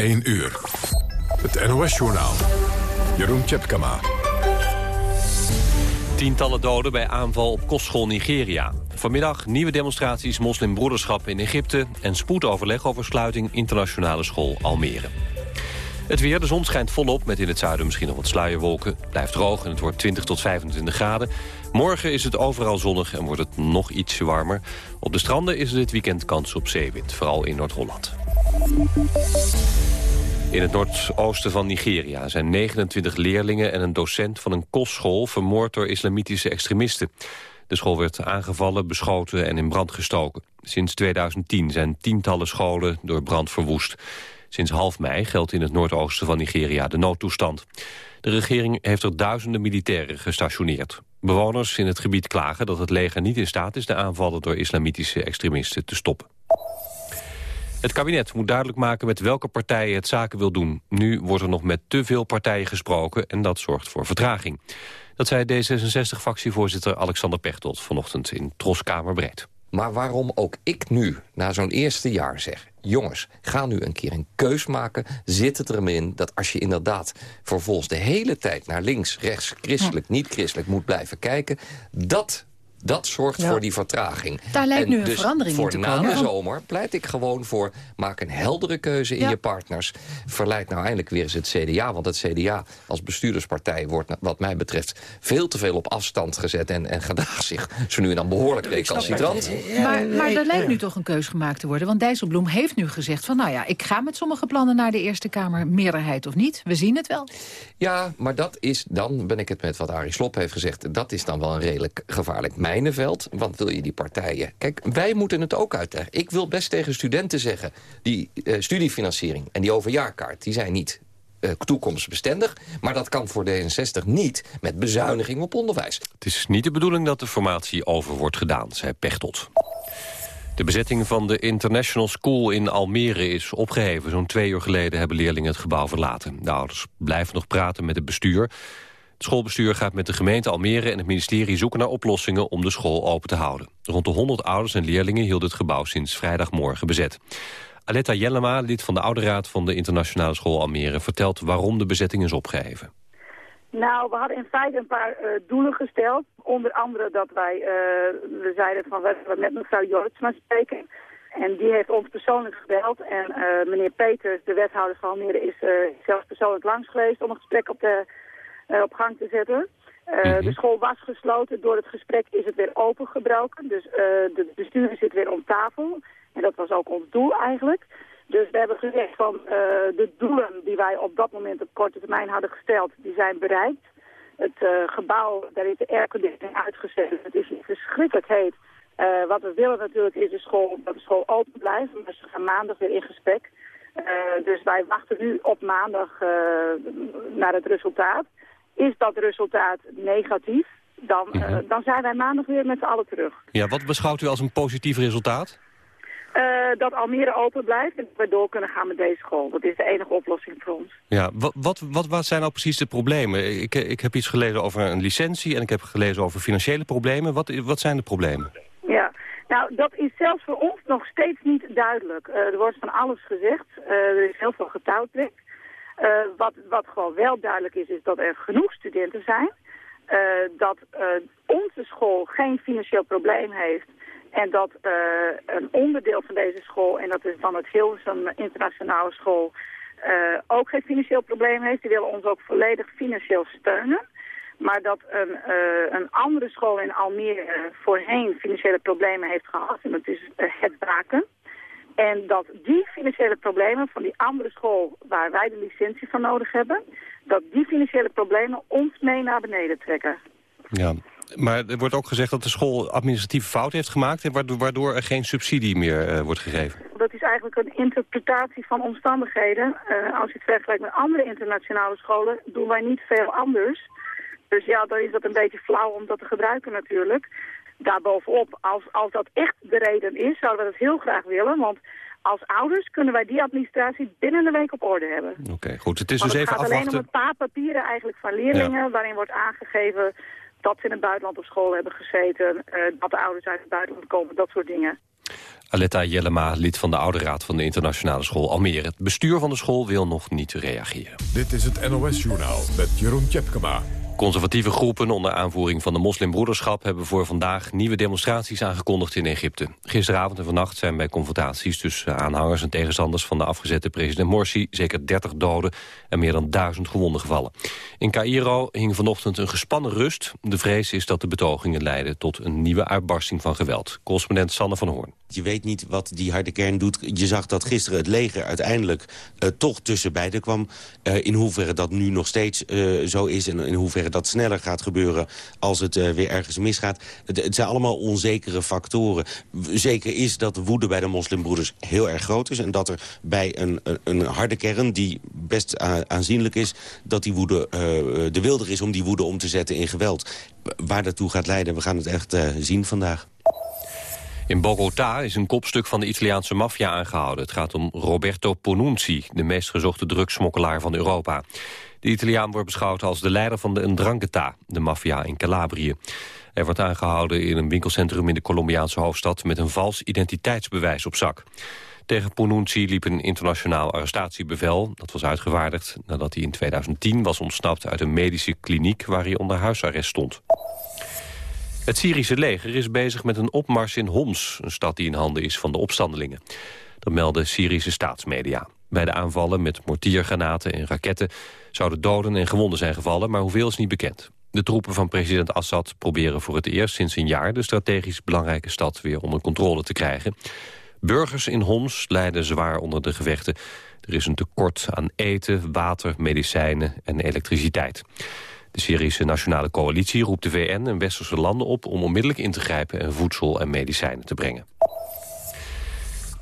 1 uur. Het NOS-journaal. Jeroen Tjepkama. Tientallen doden bij aanval op kostschool Nigeria. Vanmiddag nieuwe demonstraties moslimbroederschap in Egypte... en spoedoverleg over sluiting internationale school Almere. Het weer, de zon schijnt volop met in het zuiden misschien nog wat sluierwolken. Blijft droog en het wordt 20 tot 25 graden. Morgen is het overal zonnig en wordt het nog ietsje warmer. Op de stranden is er dit weekend kans op zeewind, vooral in Noord-Holland. In het noordoosten van Nigeria zijn 29 leerlingen en een docent van een kostschool vermoord door islamitische extremisten. De school werd aangevallen, beschoten en in brand gestoken. Sinds 2010 zijn tientallen scholen door brand verwoest. Sinds half mei geldt in het noordoosten van Nigeria de noodtoestand. De regering heeft er duizenden militairen gestationeerd. Bewoners in het gebied klagen dat het leger niet in staat is... de aanvallen door islamitische extremisten te stoppen. Het kabinet moet duidelijk maken met welke partijen het zaken wil doen. Nu wordt er nog met te veel partijen gesproken en dat zorgt voor vertraging. Dat zei D66-fractievoorzitter Alexander Pechtold vanochtend in Troskamerbreed. Maar waarom ook ik nu, na zo'n eerste jaar zeg... jongens, ga nu een keer een keus maken. Zit het er in dat als je inderdaad vervolgens de hele tijd... naar links, rechts, christelijk, niet christelijk moet blijven kijken... dat dat zorgt voor die vertraging. Daar lijkt nu een dus verandering voor in te na komen. de zomer pleit ik gewoon voor... maak een heldere keuze in Ja. je partners. Verleid nou eindelijk weer eens het CDA. Want het CDA als bestuurderspartij wordt wat mij betreft... veel te veel op afstand gezet en, en gedraagt zich zo nu en dan behoorlijk recalcitrant. Maar, maar er lijkt nu toch een keus gemaakt te worden. Want Dijsselbloem heeft nu gezegd van... nou ja, ik ga met sommige plannen naar de Eerste Kamer. Meerderheid of niet, we zien het wel. Ja, maar dat is, dan ben ik het met wat Arie Slob heeft gezegd... dat is dan wel een redelijk gevaarlijk mijnenveld. Want wil je die partijen... Kijk, wij moeten het ook uitleggen. Ik wil best tegen studenten zeggen... die eh, studiefinanciering en die overjaarkaart... die zijn niet eh, toekomstbestendig. Maar dat kan voor D66 niet met bezuiniging op onderwijs. Het is niet de bedoeling dat de formatie over wordt gedaan, zei Pechtold. De bezetting van de International School in Almere is opgeheven. Zo'n twee uur geleden hebben leerlingen het gebouw verlaten. De ouders blijven nog praten met het bestuur. Het schoolbestuur gaat met de gemeente Almere en het ministerie zoeken naar oplossingen om de school open te houden. Rond de 100 ouders en leerlingen hield het gebouw sinds vrijdagmorgen bezet. Aletta Jellema, lid van de ouderraad van de Internationale School Almere, vertelt waarom de bezetting is opgeheven. Nou, we hadden in feite een paar eh, doelen gesteld. Onder andere dat wij, eh, we zeiden van we willen met mevrouw Jortsma spreken. En die heeft ons persoonlijk gebeld. En eh, meneer Peters, de wethouder van Almere, is zelfs persoonlijk langs geweest om een gesprek op, eh, op gang te zetten. Eh, De school was gesloten. Door het gesprek is het weer opengebroken. Dus eh, de bestuur zit weer om tafel. En dat was ook ons doel eigenlijk. Dus we hebben gezegd van eh, de doelen die wij op dat moment op korte termijn hadden gesteld, die zijn bereikt. Het eh, gebouw, daar is de airconditioning uitgezet. Het is verschrikkelijk heet. Eh, wat we willen natuurlijk is de school, dat de school open blijft. Maar ze gaan maandag weer in gesprek. Eh, dus wij wachten nu op maandag eh, naar het resultaat. Is dat resultaat negatief, dan, eh, dan zijn wij maandag weer met z'n allen terug. Ja, wat beschouwt u als een positief resultaat? Eh, dat Almere open blijft en dat we door kunnen gaan met deze school. Dat is de enige oplossing voor ons. Ja, wat, wat, wat, wat zijn nou precies de problemen? Ik, ik heb iets gelezen over een licentie en ik heb gelezen over financiële problemen. Wat, wat zijn de problemen? Ja, nou dat is zelfs voor ons nog steeds niet duidelijk. Eh, er wordt van alles gezegd, Eh, er is heel veel getouwtrek. Eh, wat, wat gewoon wel duidelijk is, is dat er genoeg studenten zijn. Eh, dat eh, onze school geen financieel probleem heeft. En dat een onderdeel van deze school, en dat is dan het Hilversum Internationale School, ook geen financieel probleem heeft. Die willen ons ook volledig financieel steunen. Maar dat een, een andere school in Almere voorheen financiële problemen heeft gehad. En dat is het Baken. En dat die financiële problemen van die andere school waar wij de licentie van nodig hebben... dat die financiële problemen ons mee naar beneden trekken. Ja, maar er wordt ook gezegd dat de school administratieve fout heeft gemaakt... en waardoor, er geen subsidie meer eh, wordt gegeven. Dat is eigenlijk een interpretatie van omstandigheden. Eh, als je het vergelijkt met andere internationale scholen, doen wij niet veel anders. Dus ja, dan is dat een beetje flauw om dat te gebruiken natuurlijk. Daarbovenop, als, als dat echt de reden is, zouden we dat heel graag willen. Want als ouders kunnen wij die administratie binnen een week op orde hebben. Oké, goed. Het is Want dus het even gaat alleen om afwachten. een paar papieren eigenlijk van leerlingen... waarin wordt aangegeven dat ze in het buitenland op school hebben gezeten... eh, dat de ouders uit het buitenland komen, dat soort dingen. Aletta Jellema, lid van de Oude Raad van de Internationale School Almere. Het bestuur van de school wil nog niet reageren. Dit is het NOS-journaal met Jeroen Tjepkema. Conservatieve groepen onder aanvoering van de moslimbroederschap... hebben voor vandaag nieuwe demonstraties aangekondigd in Egypte. Gisteravond en vannacht zijn bij confrontaties tussen aanhangers en tegenstanders... van de afgezette president Morsi zeker 30 doden en meer dan 1000 gewonden gevallen. In Cairo hing vanochtend een gespannen rust. De vrees is dat de betogingen leiden tot een nieuwe uitbarsting van geweld. Correspondent Sanne van Hoorn. Je weet niet wat die harde kern doet. Je zag dat gisteren het leger uiteindelijk uh, toch tussen beiden kwam. Uh, in hoeverre dat nu nog steeds uh, zo is en in hoeverre dat sneller gaat gebeuren als het weer ergens misgaat. Het, het, zijn allemaal onzekere factoren. Zeker is dat de woede bij de moslimbroeders heel erg groot is en dat er bij een, een, een harde kern die best aanzienlijk is, dat die woede de wilder is om die woede om te zetten in geweld. Waar dat toe gaat leiden, we gaan het echt zien vandaag. In Bogota is een kopstuk van de Italiaanse maffia aangehouden. Het gaat om Roberto Ponunzi, de meest gezochte drugsmokkelaar van Europa. De Italiaan wordt beschouwd als de leider van de Ndrangheta, de maffia in Calabrië. Hij wordt aangehouden in een winkelcentrum in de Colombiaanse hoofdstad... met een vals identiteitsbewijs op zak. Tegen Ponunzi liep een internationaal arrestatiebevel. Dat was uitgevaardigd nadat hij in 2010 was ontsnapt uit een medische kliniek... waar hij onder huisarrest stond. Het Syrische leger is bezig met een opmars in Homs, een stad die in handen is van de opstandelingen. Dat melden Syrische staatsmedia. Bij de aanvallen met mortiergranaten en raketten zouden doden en gewonden zijn gevallen, maar hoeveel is niet bekend. De troepen van president Assad proberen voor het eerst sinds een jaar de strategisch belangrijke stad weer onder controle te krijgen. Burgers in Homs lijden zwaar onder de gevechten. Er is een tekort aan eten, water, medicijnen en elektriciteit. De Syrische Nationale Coalitie roept de VN en westerse landen op... om onmiddellijk in te grijpen en voedsel en medicijnen te brengen.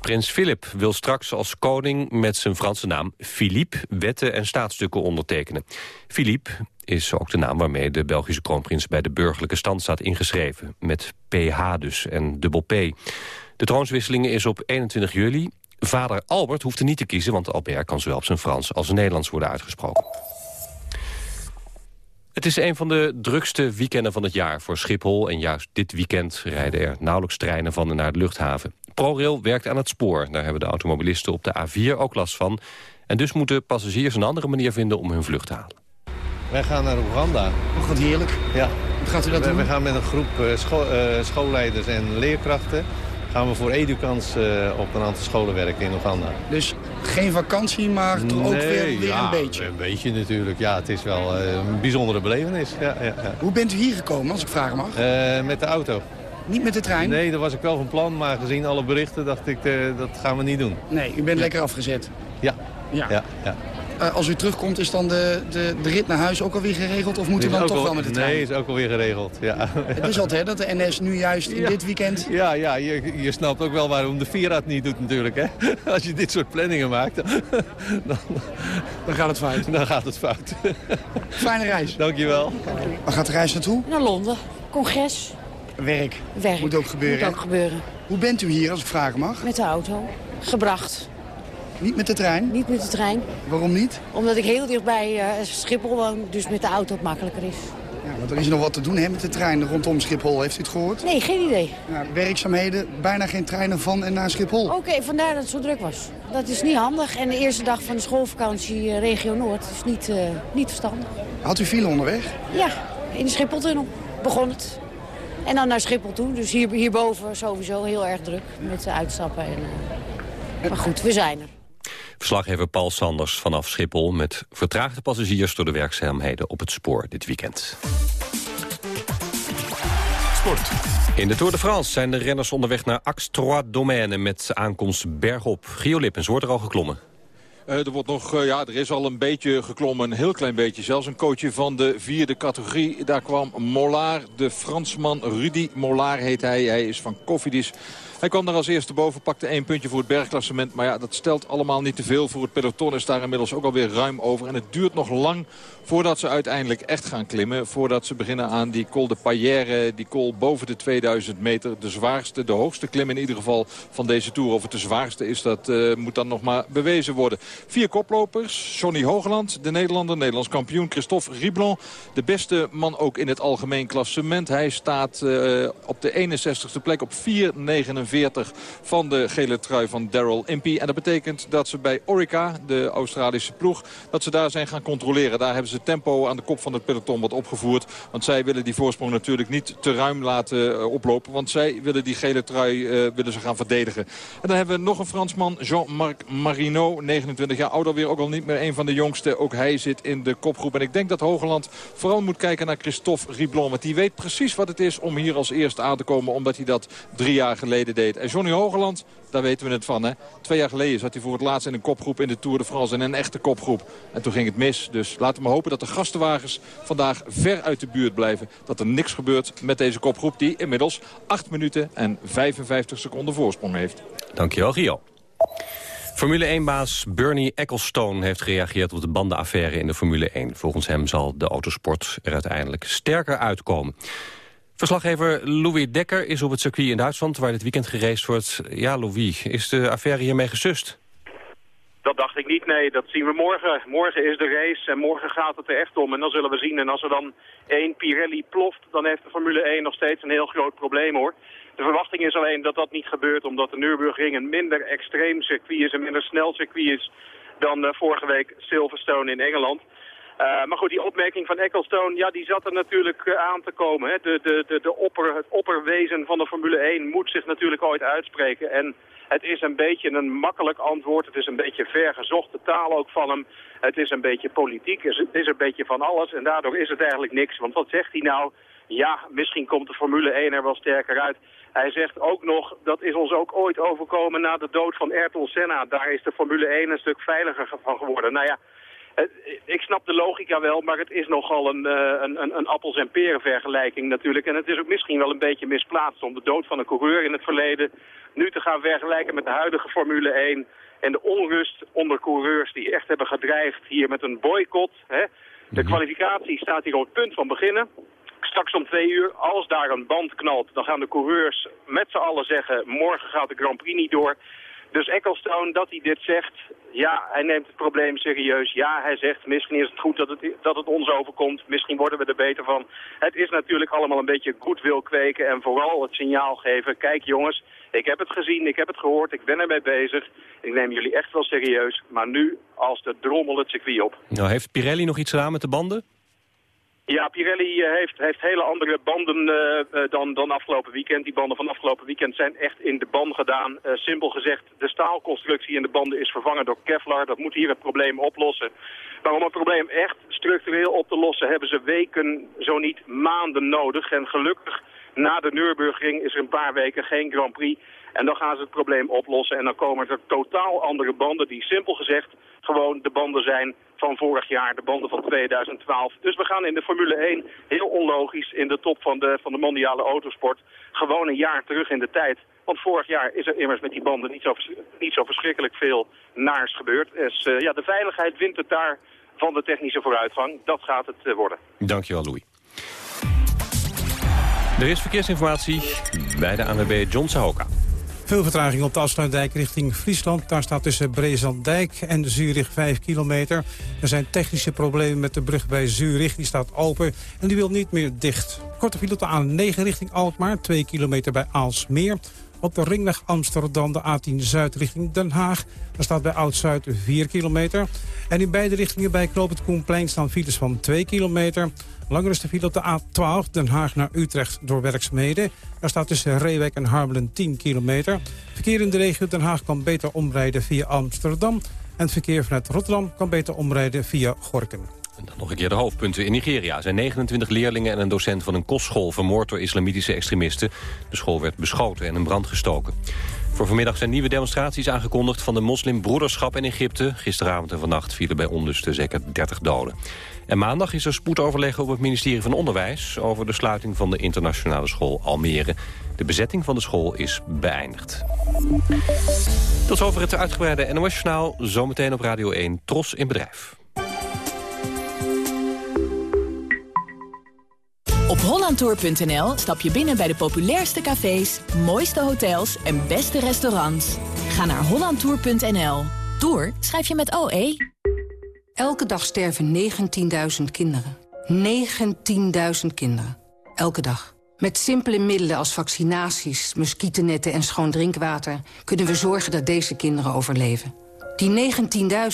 Prins Philip wil straks als koning met zijn Franse naam Philippe wetten en staatsstukken ondertekenen. Philippe is ook de naam waarmee de Belgische kroonprins bij de burgerlijke stand staat ingeschreven. Met PH dus en dubbel P. De troonswisseling is op 21 juli. Vader Albert hoeft er niet te kiezen, want Albert kan zowel op zijn Frans als Nederlands worden uitgesproken. Het is een van de drukste weekenden van het jaar voor Schiphol... en juist dit weekend rijden er nauwelijks treinen van en naar de luchthaven. ProRail werkt aan het spoor. Daar hebben de automobilisten op de A4 ook last van. En dus moeten passagiers een andere manier vinden om hun vlucht te halen. Wij gaan naar Oeganda. Oh, wat heerlijk. Ja. Hoe gaat u dat we, doen? We gaan met een groep uh, scho uh, schoolleiders en leerkrachten gaan we voor Edukans uh, op een aantal scholen werken in Oeganda. Dus geen vakantie, maar toch ook weer, weer ja, een beetje? een beetje natuurlijk. Ja, het is wel uh, een bijzondere belevenis. Ja, ja, ja. Hoe bent u hier gekomen, als ik vragen mag? Uh, met de auto. Niet met de trein? Nee, daar was ik wel van plan, maar gezien alle berichten dacht ik, dat gaan we niet doen. Nee, u bent lekker afgezet? Ja. ja. ja, ja. Uh, als u terugkomt, is dan de, de, de rit naar huis ook alweer geregeld? Of moet u dan toch al, wel met de trein? Nee, is ook alweer geregeld, ja. Het is altijd hè, dat de NS nu juist in ja. dit weekend... Ja, ja je, je snapt ook wel waarom de het niet doet natuurlijk. Hè? Als je dit soort planningen maakt, dan, dan gaat het fout. Dan gaat het fout. Fijne reis. Dankjewel. Waar gaat de reis naartoe? Naar Londen. Congres. Werk. Werk. Moet ook gebeuren. Moet ook gebeuren. Hoe bent u hier, als ik vragen mag? Met de auto. Gebracht. Niet met de trein? Niet met de trein. Waarom niet? Omdat ik heel dichtbij uh, Schiphol woon, dus met de auto het makkelijker is. Ja, want er is nog wat te doen hè, met de trein rondom Schiphol. Heeft u het gehoord? Nee, geen idee. Ja, werkzaamheden, bijna geen treinen van en naar Schiphol. Oké, okay, vandaar dat het zo druk was. Dat is niet handig. En de eerste dag van de schoolvakantie uh, regio Noord is niet, uh, niet verstandig. Had u file onderweg? Ja, in de Schipholtunnel begon het. En dan naar Schiphol toe. Dus hier, hierboven sowieso heel erg druk met de uitstappen. En, maar goed, we zijn er. Verslaggever Paul Sanders vanaf Schiphol... met vertraagde passagiers door de werkzaamheden op het spoor dit weekend. Sport. In de Tour de France zijn de renners onderweg naar Axe-Trois-Domaine... met aankomst bergop. Gio Lippens wordt er al geklommen. Uh, er, wordt nog, uh, ja, er is al een beetje geklommen, een heel klein beetje. Zelfs een coachje van de vierde categorie. Daar kwam Mollard, de Fransman Rudy Mollard heet hij. Hij is van Cofidis. Hij kwam daar als eerste boven, pakte één puntje voor het bergklassement. Maar ja, dat stelt allemaal niet te veel. Voor het peloton is daar inmiddels ook alweer ruim over. En het duurt nog lang voordat ze uiteindelijk echt gaan klimmen. Voordat ze beginnen aan die col de Paillere, die col boven de 2000 meter. De zwaarste, de hoogste klim in ieder geval van deze Tour. Of het de zwaarste is, dat uh, moet dan nog maar bewezen worden. Vier koplopers. Johnny Hoogland, de Nederlander, Nederlands kampioen. Christophe Riblon, de beste man ook in het algemeen klassement. Hij staat uh, op de 61ste plek op 4,49 van de gele trui van Daryl Impey. En dat betekent dat ze bij Orica, de Australische ploeg, dat ze daar zijn gaan controleren. Daar hebben ze tempo aan de kop van het peloton wat opgevoerd. Want zij willen die voorsprong natuurlijk niet te ruim laten uh, oplopen. Want zij willen die gele trui uh, willen ze gaan verdedigen. En dan hebben we nog een Fransman, Jean-Marc Marino, 29 jaar ouder weer. Ook al niet meer een van de jongste. Ook hij zit in de kopgroep. En ik denk dat Hogeland vooral moet kijken naar Christophe Riblon. Want die weet precies wat het is om hier als eerste aan te komen. Omdat hij dat drie jaar geleden deed. En Johnny Hogeland, daar weten we het van. Hè? Twee jaar geleden zat hij voor het laatst in een kopgroep in de Tour de France. In een echte kopgroep. En toen ging het mis. Dus laten we hopen dat de gastenwagens vandaag ver uit de buurt blijven. Dat er niks gebeurt met deze kopgroep die inmiddels 8 minuten en 55 seconden voorsprong heeft. Dankjewel, Gio. Formule 1-baas Bernie Ecclestone heeft gereageerd op de bandenaffaire in de Formule 1. Volgens hem zal de autosport er uiteindelijk sterker uitkomen. Verslaggever Louis Dekker is op het circuit in Duitsland... waar dit weekend gereisd wordt. Ja, Louis, is de affaire hiermee gesust? Dat dacht ik niet, nee. Dat zien we morgen. Morgen is de race en morgen gaat het er echt om. En dan zullen we zien. En als er dan één Pirelli ploft, dan heeft de Formule 1 nog steeds een heel groot probleem, hoor. De verwachting is alleen dat dat niet gebeurt omdat de Nürburgring een minder extreem circuit is, een minder snel circuit is dan uh, vorige week Silverstone in Engeland. Uh, maar goed, die opmerking van Ecclestone, ja, die zat er natuurlijk uh, aan te komen. Hè. De, de, de, de opper, het opperwezen van de Formule 1 moet zich natuurlijk ooit uitspreken. En het is een beetje een makkelijk antwoord. Het is een beetje vergezochte taal ook van hem. Het is een beetje politiek. Het is een beetje van alles. En daardoor is het eigenlijk niks. Want wat zegt hij nou? Ja, misschien komt de Formule 1 er wel sterker uit. Hij zegt ook nog, dat is ons ook ooit overkomen na de dood van Ayrton Senna. Daar is de Formule 1 een stuk veiliger van geworden. Nou ja, ik snap de logica wel, maar het is nogal een, een, een, een appels- en peren vergelijking natuurlijk. En het is ook misschien wel een beetje misplaatst om de dood van een coureur in het verleden nu te gaan vergelijken met de huidige Formule 1 en de onrust onder coureurs die echt hebben gedreigd hier met een boycott. Hè. De kwalificatie staat hier op het punt van beginnen. Straks om twee uur, als daar een band knalt, dan gaan de coureurs met z'n allen zeggen... morgen gaat de Grand Prix niet door. Dus Ecclestone, dat hij dit zegt, ja, hij neemt het probleem serieus. Ja, hij zegt, misschien is het goed dat het, dat het ons overkomt. Misschien worden we er beter van. Het is natuurlijk allemaal een beetje wil kweken en vooral het signaal geven. Kijk jongens, ik heb het gezien, ik heb het gehoord, ik ben ermee bezig. Ik neem jullie echt wel serieus. Maar nu als de drommel het circuit op. Nou, heeft Pirelli nog iets gedaan met de banden? Ja, Pirelli heeft, heeft hele andere banden uh, dan, dan afgelopen weekend. Die banden van afgelopen weekend zijn echt in de band gedaan. Simpel gezegd, de staalconstructie in de banden is vervangen door Kevlar. Dat moet hier het probleem oplossen. Maar om het probleem echt structureel op te lossen hebben ze weken, zo niet maanden nodig. En gelukkig, na de Nürburgring is er een paar weken geen Grand Prix. En dan gaan ze het probleem oplossen en dan komen er totaal andere banden die simpel gezegd gewoon de banden zijn van vorig jaar, de banden van 2012. Dus we gaan in de Formule 1 heel onlogisch in de top van de, van de mondiale autosport gewoon een jaar terug in de tijd. Want vorig jaar is er immers met die banden niet zo, niet zo verschrikkelijk veel naars gebeurd. Dus uh, ja, de veiligheid wint het daar van de technische vooruitgang. Dat gaat het uh, worden. Dankjewel, Louis. Er is verkeersinformatie bij de ANWB John Sahoka. Veel vertraging op de afsluitdijk richting Friesland. Daar staat tussen Brezandijk en Zurich 5 kilometer. Er zijn technische problemen met de brug bij Zurich. Die staat open en die wil niet meer dicht. Korte file op de A9 richting Alkmaar. 2 kilometer bij Aalsmeer. Op de ringweg Amsterdam, de A10 Zuid richting Den Haag. Daar staat bij Oud-Zuid 4 kilometer. En in beide richtingen bij Knoop Koenplein staan files van 2 kilometer. Langer is de file op de A12, Den Haag naar Utrecht door werkzaamheden. Daar staat tussen Reewijk en Harmelen 10 kilometer. Verkeer in de regio Den Haag kan beter omrijden via Amsterdam. En het verkeer vanuit Rotterdam kan beter omrijden via Gorken. En dan nog een keer de hoofdpunten. In Nigeria zijn 29 leerlingen en een docent van een kostschool... vermoord door islamitische extremisten. De school werd beschoten en in brand gestoken. Voor vanmiddag zijn nieuwe demonstraties aangekondigd... van de moslimbroederschap in Egypte. Gisteravond en vannacht vielen bij onlusten zeker 30 doden. En maandag is er spoedoverleg op het ministerie van Onderwijs... over de sluiting van de internationale school Almere. De bezetting van de school is beëindigd. Tot zover het uitgebreide NOS-journaal. Zometeen op Radio 1 Tros in Bedrijf. Op hollandtour.nl stap je binnen bij de populairste cafés, mooiste hotels en beste restaurants. Ga naar hollandtour.nl. Door schrijf je met OE. Elke dag sterven 19.000 kinderen. 19.000 kinderen. Elke dag. Met simpele middelen als vaccinaties, muggennetten en schoon drinkwater... kunnen we zorgen dat deze kinderen overleven. Die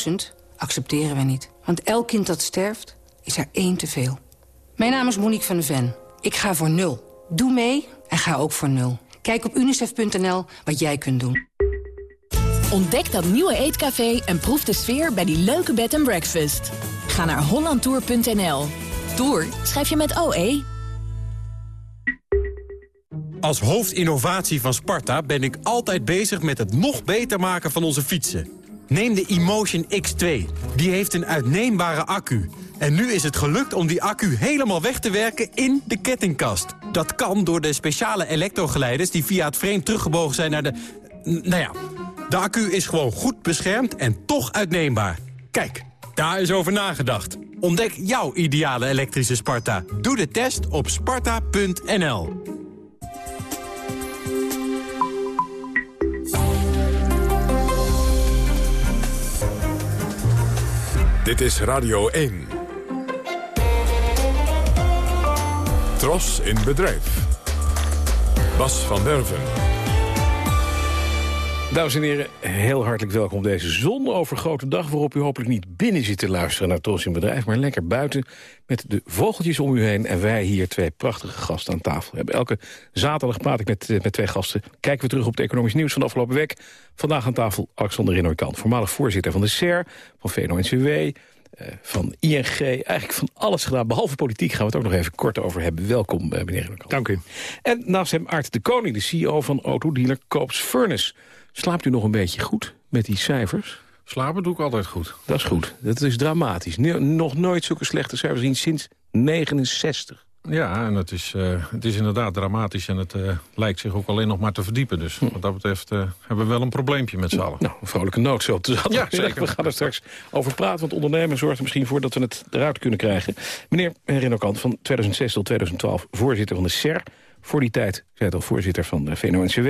19.000 accepteren we niet. Want elk kind dat sterft, is er één te veel. Mijn naam is Monique van de Ven. Ik ga voor nul. Doe mee en ga ook voor nul. Kijk op unicef.nl wat jij kunt doen. Ontdek dat nieuwe eetcafé en proef de sfeer bij die leuke bed and breakfast. Ga naar hollandtour.nl. Tour schrijf je met OE. Als hoofdinnovatie van Sparta ben ik altijd bezig met het nog beter maken van onze fietsen. Neem de Emotion X2. Die heeft een uitneembare accu. En nu is het gelukt om die accu helemaal weg te werken in de kettingkast. Dat kan door de speciale elektrogeleiders die via het frame teruggebogen zijn naar de... Nou ja, de accu is gewoon goed beschermd en toch uitneembaar. Kijk, daar is over nagedacht. Ontdek jouw ideale elektrische Sparta. Doe de test op sparta.nl. Dit is Radio 1. Tros in bedrijf. Bas van Derven. Dames en heren, heel hartelijk welkom op deze zonovergrote dag... waarop u hopelijk niet binnen zit te luisteren naar Tros in Bedrijf... maar lekker buiten met de vogeltjes om u heen... en wij hier twee prachtige gasten aan tafel hebben. Elke zaterdag praat ik met, met twee gasten. Kijken we terug op het economisch nieuws van de afgelopen week. Vandaag aan tafel Alexander Rinoy-Kant, voormalig voorzitter van de SER... van VNO-NCW, eh, van ING, eigenlijk van alles gedaan. Behalve politiek gaan we het ook nog even kort over hebben. Welkom, eh, meneer Rinoy-Kant. Dank u. En naast hem Art de Koning, de CEO van autodealer Koops Furnace... Slaapt u nog een beetje goed met die cijfers? Slapen doe ik altijd goed. Dat is goed. Dat is dramatisch. Nog nooit zulke slechte cijfers zien sinds 69. Ja, en het is, uh, het is inderdaad dramatisch en het uh, lijkt zich ook alleen nog maar te verdiepen. Dus hm. wat dat betreft uh, hebben we wel een probleempje met z'n allen. Nou, een vrolijke noot zo Ja, zeker. We gaan er straks over praten, want ondernemen zorgt er misschien voor dat we het eruit kunnen krijgen. Meneer Renno Kant, van 2006 tot 2012 voorzitter van de SER voor die tijd, zei het al, voorzitter van de VNO-NCW...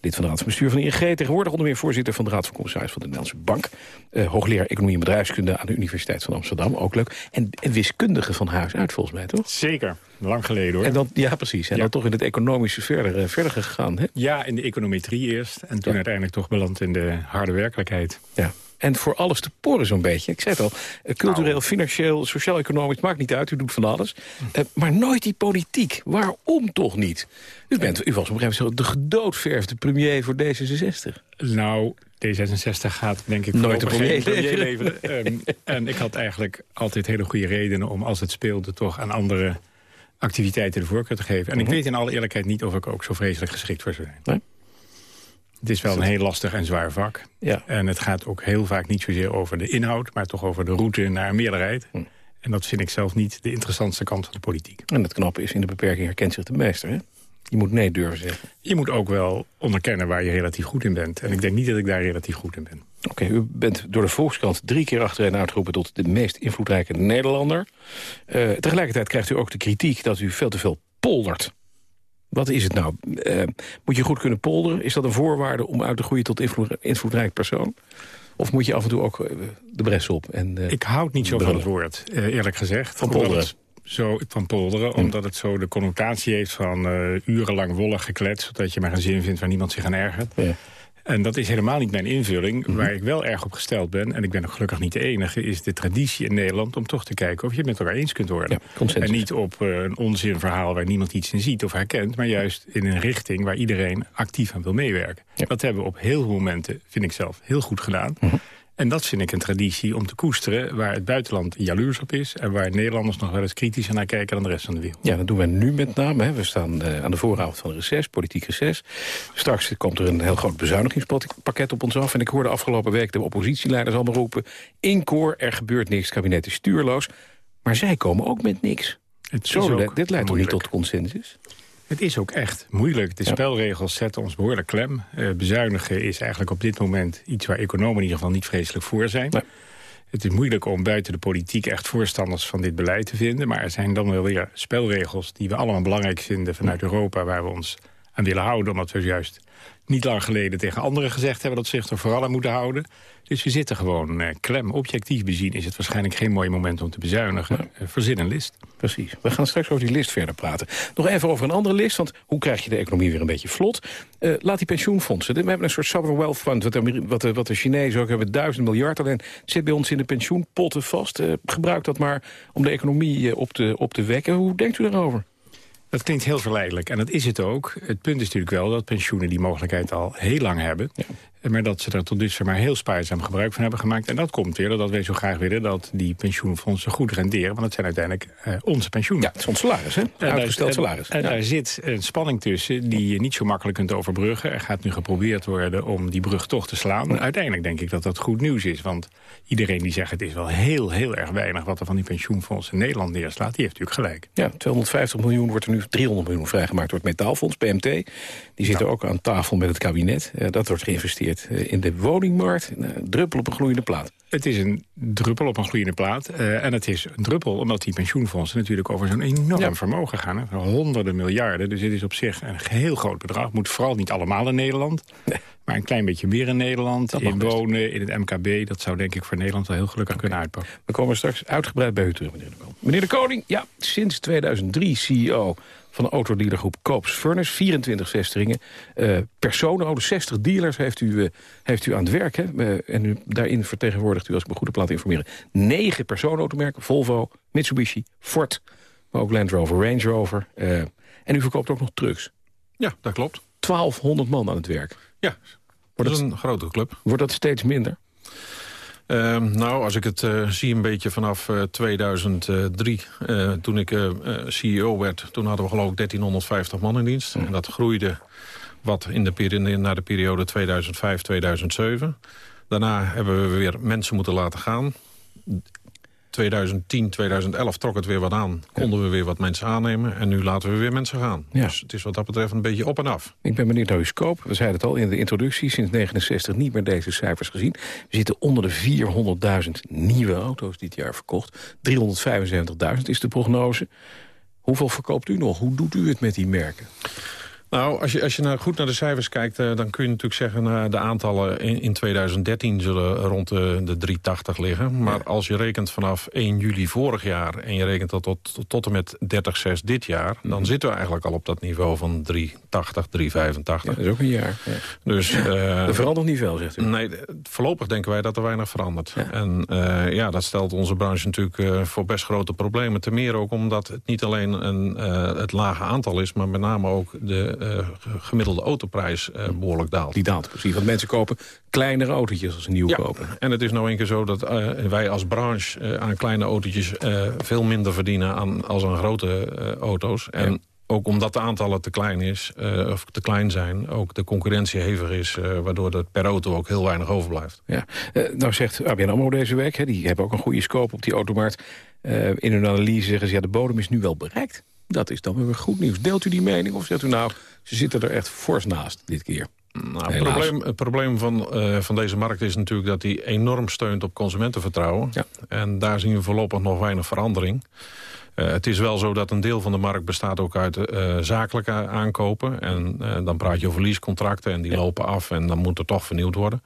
lid van de Raad van Bestuur van de ING... tegenwoordig onder meer voorzitter van de Raad van Commissaris van de Nederlandse Bank... Uh, hoogleraar Economie en Bedrijfskunde aan de Universiteit van Amsterdam, ook leuk. En, en wiskundige van huis uit, volgens mij, toch? Zeker, lang geleden hoor. En dan, ja, precies. En dan toch in het economische verder, uh, verder gegaan, hè? Ja, in de econometrie eerst. En toen uiteindelijk toch beland in de harde werkelijkheid. Ja en voor alles te poren zo'n beetje. Ik zei het al, eh, cultureel, nou. financieel, sociaal-economisch, maakt niet uit, u doet van alles. Uh, maar nooit die politiek. Waarom toch niet? U, bent, u was op een gegeven moment de gedoodverfde premier voor D66. Nou, D66 gaat denk ik nooit een premier, premier leveren. um, en ik had eigenlijk altijd hele goede redenen om als het speelde toch aan andere activiteiten de voorkeur te geven. En ik mhm. weet in alle eerlijkheid niet of ik ook zo vreselijk geschikt voor zou zijn. Nee? Het is wel een heel lastig en zwaar vak. Ja. En het gaat ook heel vaak niet zozeer over de inhoud... maar toch over de route naar een meerderheid. Hm. En dat vind ik zelf niet de interessantste kant van de politiek. En het knappe is, in de beperking herkent zich de meester, hè? Je moet nee durven zeggen. Je moet ook wel onderkennen waar je relatief goed in bent. En ik denk niet dat ik daar relatief goed in ben. Oké, u bent door de Volkskrant drie keer achtereen uitgeroepen... tot de meest invloedrijke Nederlander. Uh, tegelijkertijd krijgt u ook de kritiek dat u veel te veel poldert. Wat is het nou? Uh, moet je goed kunnen polderen? Is dat een voorwaarde om uit te groeien tot invloed, invloedrijk persoon? Of moet je af en toe ook uh, de bres op? En, uh, Ik houd niet zo van het woord, eerlijk gezegd. Van polderen? Zo, van polderen, hm. omdat het zo de connotatie heeft van urenlang wollig gekletst... zodat je maar een zin vindt waar niemand zich aan ergert. Ja. En dat is helemaal niet mijn invulling. Mhm. Waar ik wel erg op gesteld ben, en ik ben ook gelukkig niet de enige... is de traditie in Nederland om toch te kijken of je het met elkaar eens kunt worden. en niet op uh, een onzinverhaal waar niemand iets in ziet of herkent... maar juist in een richting waar iedereen actief aan wil meewerken. Dat hebben we op heel veel momenten, vind ik zelf, heel goed gedaan. Mhm. En dat vind ik een traditie om te koesteren... waar het buitenland jaloers op is... en waar Nederlanders nog wel eens kritischer naar kijken dan de rest van de wereld. Ja, dat doen we nu met name. Hè. We staan uh, aan de vooravond van de reces, politiek reces. Straks komt er een heel groot bezuinigingspakket op ons af. En ik hoorde afgelopen week de oppositieleiders allemaal roepen... in koor, er gebeurt niks, het kabinet is stuurloos. Maar zij komen ook met niks. Het Zo, dit leidt toch niet tot consensus? Het is ook echt moeilijk. De spelregels zetten ons behoorlijk klem. Uh, bezuinigen is eigenlijk op dit moment iets waar economen in ieder geval niet vreselijk voor zijn. Het is moeilijk om buiten de politiek echt voorstanders van dit beleid te vinden. Maar er zijn dan wel weer spelregels die we allemaal belangrijk vinden vanuit Europa... waar we ons aan willen houden. Omdat we juist niet lang geleden tegen anderen gezegd hebben... dat ze zich er vooral aan moeten houden. Dus we zitten gewoon uh, klem. Objectief bezien is het waarschijnlijk geen mooi moment om te bezuinigen. Uh, verzin een list. Precies. We gaan straks over die list verder praten. Nog even over een andere list, want hoe krijg je de economie weer een beetje vlot? Uh, laat die pensioenfondsen. We hebben een soort sovereign wealth fund, wat de, wat de, wat de Chinezen ook hebben, duizend miljard. Alleen zit bij ons in de pensioenpotten vast. gebruik dat maar om de economie op te, op te wekken. Hoe denkt u daarover? Dat klinkt heel verleidelijk en dat is het ook. Het punt is natuurlijk wel dat pensioenen die mogelijkheid al heel lang hebben. Ja. Maar dat ze er tot dusver maar heel spaarzaam gebruik van hebben gemaakt. En dat komt weer dat wij zo graag willen dat die pensioenfondsen goed renderen. Want het zijn uiteindelijk uh, onze pensioenen. Ja, het is ons salaris, hè? Uitgesteld salaris. En, en daar zit een spanning tussen die je niet zo makkelijk kunt overbruggen. Er gaat nu geprobeerd worden om die brug toch te slaan. En uiteindelijk denk ik dat dat goed nieuws is. Want iedereen die zegt het is wel heel, heel erg weinig... wat er van die pensioenfondsen in Nederland neerslaat, die heeft natuurlijk gelijk. Ja, 250 miljoen wordt er nu 300 miljoen vrijgemaakt door het metaalfonds, PMT. Die zitten ook aan tafel met het kabinet. dat wordt geïnvesteerd eh, in de woningmarkt. Een druppel op een gloeiende plaat. Het is een druppel op een gloeiende plaat. Uh, en het is een druppel omdat die pensioenfondsen natuurlijk over zo'n enorm vermogen gaan. Hè. Honderden miljarden. Dus dit is op zich een heel groot bedrag. Moet vooral niet allemaal in Nederland. Nee. Maar een klein beetje meer in Nederland. Dat in wonen, in het MKB. Dat zou denk ik voor Nederland wel heel gelukkig kunnen uitpakken. We komen straks uitgebreid bij u terug, meneer de Koning. Meneer de Koning, ja, sinds 2003 CEO van de autodealergroep Koops Furnace. 24 vestigingen. Uh, personen, 60 dealers heeft u, uh, heeft u aan het werk. Hè? Uh, en u, daarin vertegenwoordigt u, als ik me goed heb laten informeren... negen personenautomerken. Volvo, Mitsubishi, Ford, maar ook Land Rover, Range Rover. en u verkoopt ook nog trucks. Ja, dat klopt. 1200 man aan het werk. Ja, wordt dat is een grote club. Wordt dat steeds minder? Uh, nou, als ik het uh, zie een beetje vanaf uh, 2003, uh, toen ik CEO werd... toen hadden we geloof ik 1350 man in dienst. En dat groeide wat in de periode, naar de periode 2005-2007. Daarna hebben we weer mensen moeten laten gaan. 2010, 2011 trok het weer wat aan. Konden we weer wat mensen aannemen. En nu laten we weer mensen gaan. Ja. Dus het is wat dat betreft een beetje op en af. Ik ben benieuwd naar uw scope. We zeiden het al in de introductie. Sinds 69 niet meer deze cijfers gezien. We zitten onder de 400.000 nieuwe auto's dit jaar verkocht. 375.000 is de prognose. Hoeveel verkoopt u nog? Hoe doet u het met die merken? Nou, als je, als je nou goed naar de cijfers kijkt... Uh, dan kun je natuurlijk zeggen... Uh, de aantallen in, in 2013 zullen rond de, de 380 liggen. Maar als je rekent vanaf 1 juli vorig jaar... en je rekent dat tot, tot, en met 30-6 dit jaar... dan mhm. zitten we eigenlijk al op dat niveau van 380, 385. Ja, dat is ook een jaar. Ja. Dus, uh, er verandert niet veel, zegt u? Nee, voorlopig denken wij dat er weinig verandert. En ja, dat stelt onze branche natuurlijk voor best grote problemen. Ten meer ook omdat het niet alleen een, het lage aantal is... maar met name ook de uh, gemiddelde autoprijs uh, behoorlijk daalt. Die daalt precies, want mensen kopen kleinere autootjes als ze nieuw ja. kopen. En het is nou een keer zo dat wij als branche aan kleine autootjes veel minder verdienen aan, als aan grote auto's. En ja. ook omdat de aantallen te klein, is, of te klein zijn, ook de concurrentie hevig is... waardoor er per auto ook heel weinig overblijft. Ja. nou zegt ABN AMRO deze week, hè, die hebben ook een goede scope op die automarkt. in hun analyse zeggen ze, ja, de bodem is nu wel bereikt. Dat is dan weer goed nieuws. Deelt u die mening of zegt u nou, ze zitten er echt fors naast dit keer? Nou, het, probleem, het probleem van, uh, van deze markt is natuurlijk dat die enorm steunt op consumentenvertrouwen. Ja. En daar zien we voorlopig nog weinig verandering. Uh, het is wel zo dat een deel van de markt bestaat ook uit uh, zakelijke aankopen. En uh, dan praat je over leasecontracten en die ja. lopen af en dan moet er toch vernieuwd worden.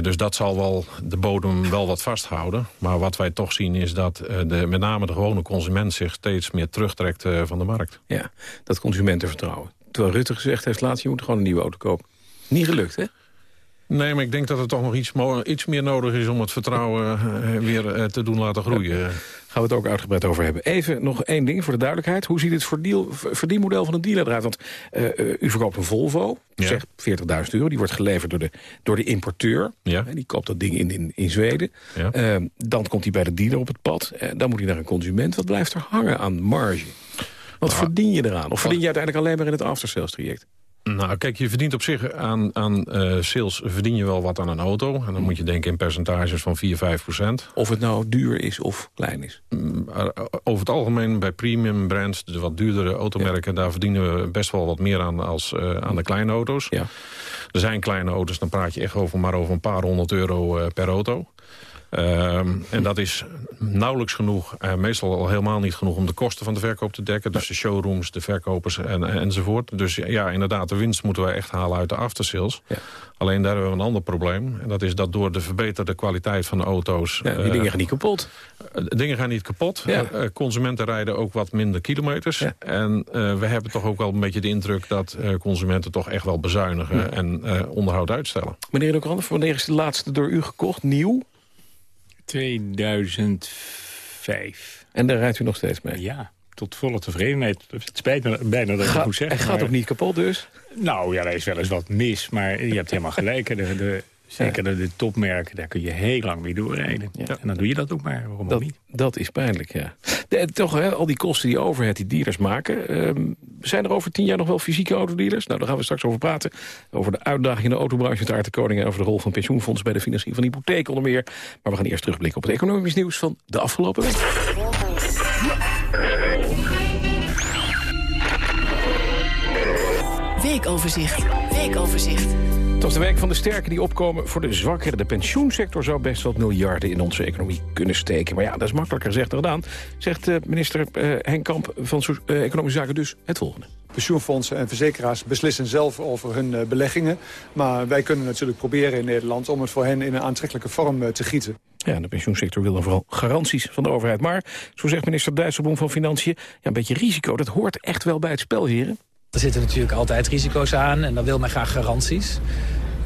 dus dat zal wel de bodem wel wat vasthouden. Maar wat wij toch zien is dat de, met name de gewone consument zich steeds meer terugtrekt van de markt. Ja, dat consumentenvertrouwen. Terwijl Rutte gezegd heeft laatst je moet gewoon een nieuwe auto kopen. Niet gelukt, hè? Nee, maar ik denk dat er toch nog iets, iets meer nodig is... om het vertrouwen weer te doen laten groeien. Ja. Gaan we het ook uitgebreid over hebben. Even nog één ding voor de duidelijkheid. Hoe ziet het verdienmodel van een dealer eruit? Want uh, u verkoopt een Volvo, ja. zeg 40.000 euro. Die wordt geleverd door de, door de importeur. Ja. Die koopt dat ding in, in, in Zweden. Ja. dan komt hij bij de dealer op het pad. dan moet hij naar een consument. Wat blijft er hangen aan marge? Wat nou, verdien je eraan? Of verdien je uiteindelijk alleen maar in het aftersales traject? Nou, kijk, je verdient op zich aan, aan uh, sales verdien je wel wat aan een auto. En dan moet je denken in percentages van 4, 5 procent. Of het nou duur is of klein is? Mm, over het algemeen bij premium brands, de wat duurdere automerken... Ja. daar verdienen we best wel wat meer aan als uh, aan de kleine auto's. Ja. Er zijn kleine auto's, dan praat je echt over maar over een paar honderd euro uh, per auto. Ehm, en dat is nauwelijks genoeg, uh, meestal al helemaal niet genoeg... om de kosten van de verkoop te dekken. Dus de showrooms, de verkopers en, enzovoort. Dus ja, inderdaad, de winst moeten we echt halen uit de aftersales. Ja. Alleen daar hebben we een ander probleem. En dat is dat door de verbeterde kwaliteit van de auto's... Ja, die dingen gaan niet kapot. dingen gaan niet kapot. consumenten rijden ook wat minder kilometers. En we hebben toch ook wel een beetje de indruk... dat consumenten toch echt wel bezuinigen en onderhoud uitstellen. Meneer de Krant, wanneer is de laatste door u gekocht? Nieuw? 2005. En daar rijdt u nog steeds mee? Ja, tot volle tevredenheid. Het spijt me bijna dat ik Ga, moet zeggen. Hij gaat ook niet kapot dus? Nou ja, er is wel eens wat mis, maar je hebt helemaal gelijk. De, de, Zeker de, de, topmerken, daar kun je heel lang mee doorrijden. Ja. En dan doe je dat ook maar, waarom dat, niet? Dat is pijnlijk, ja. De, toch, hè, al die kosten die overheid die dealers maken... Um, zijn er over tien jaar nog wel fysieke autodealers? Nou, daar gaan we straks over praten. Over de uitdagingen in de autobranche met Aart Koning... en over de rol van pensioenfonds bij de financiering van hypotheek onder meer. Maar we gaan eerst terugblikken op het economisch nieuws van de afgelopen week. Weekoverzicht. Weekoverzicht. Het was de week van de sterken die opkomen voor de zwakkere. De pensioensector zou best wat miljarden in onze economie kunnen steken. Maar ja, dat is makkelijker gezegd dan gedaan. Zegt uh, minister uh, Henk Kamp van uh, Economische Zaken dus het volgende. Pensioenfondsen en verzekeraars beslissen zelf over hun beleggingen. Maar wij kunnen natuurlijk proberen in Nederland... om het voor hen in een aantrekkelijke vorm te gieten. Ja, de pensioensector wil dan vooral garanties van de overheid. Maar, zo zegt minister Dijsselbloem van Financiën... Ja, een beetje risico, dat hoort echt wel bij het spel, heren. Er zitten natuurlijk altijd risico's aan en dan wil men graag garanties.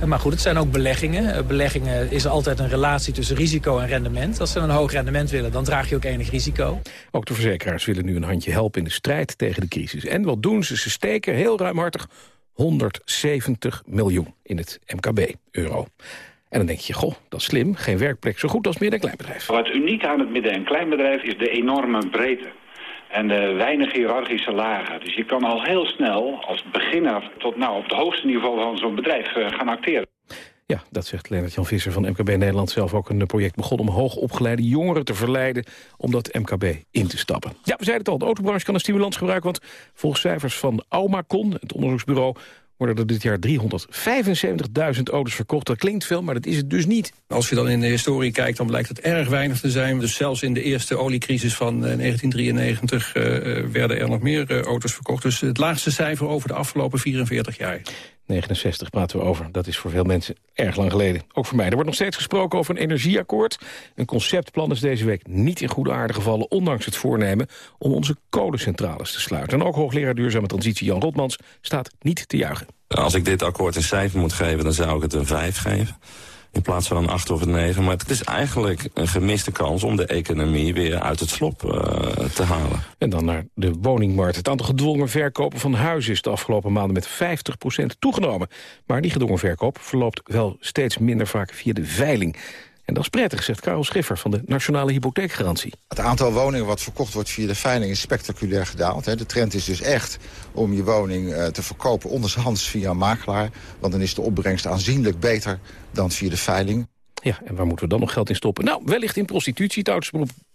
Maar goed, het zijn ook beleggingen. Eh, beleggingen is altijd een relatie tussen risico en rendement. Als ze een hoog rendement willen, dan draag je ook enig risico. Ook de verzekeraars willen nu een handje helpen in de strijd tegen de crisis. En wat doen ze? Ze steken heel ruimhartig 170 miljoen in het MKB-euro. En dan denk je, goh, dat is slim. Geen werkplek zo goed als midden- en kleinbedrijf. Wat uniek aan het midden- en kleinbedrijf is de enorme breedte en de weinig hiërarchische lagen. Dus je kan al heel snel als beginner tot nou, op het hoogste niveau van zo'n bedrijf uh, gaan acteren. Ja, dat zegt Leonard Jan Visser van MKB Nederland zelf ook een project begonnen om hoogopgeleide jongeren te verleiden om dat MKB in te stappen. Ja, we zeiden het al, de autobranche kan een stimulans gebruiken, want volgens cijfers van Aumacon, het onderzoeksbureau, worden er dit jaar 375.000 auto's verkocht. Dat klinkt veel, maar dat is het dus niet. Als je dan in de historie kijkt, dan blijkt het erg weinig te zijn. Dus zelfs in de eerste oliecrisis van 1993 uh, eh, eh, werden er nog meer auto's verkocht. Dus het laagste cijfer over de afgelopen 44 jaar. 69 praten we over. Dat is voor veel mensen erg lang geleden. Ook voor mij. Er wordt nog steeds gesproken over een energieakkoord. Een conceptplan is deze week niet in goede aarde gevallen... ondanks het voornemen om onze kolencentrales te sluiten. En ook hoogleraar duurzame transitie Jan Rotmans staat niet te juichen. Als ik dit akkoord een cijfer moet geven, dan zou ik het een 5 geven in plaats van een 8 of een 9. Maar het is eigenlijk een gemiste kans om de economie weer uit het slop uh, te halen. En dan naar de woningmarkt. Het aantal gedwongen verkopen van huizen is de afgelopen maanden met 50% toegenomen. Maar die gedwongen verkoop verloopt wel steeds minder vaak via de veiling. En dat is prettig, zegt Karel Schiffer van de Nationale Hypotheekgarantie. Het aantal woningen wat verkocht wordt via de veiling is spectaculair gedaald. De trend is dus echt om je woning eh, te verkopen onderhands via een makelaar. Want dan is de opbrengst aanzienlijk beter dan via de veiling. Ja, en waar moeten we dan nog geld in stoppen? Nou, wellicht in prostitutie, het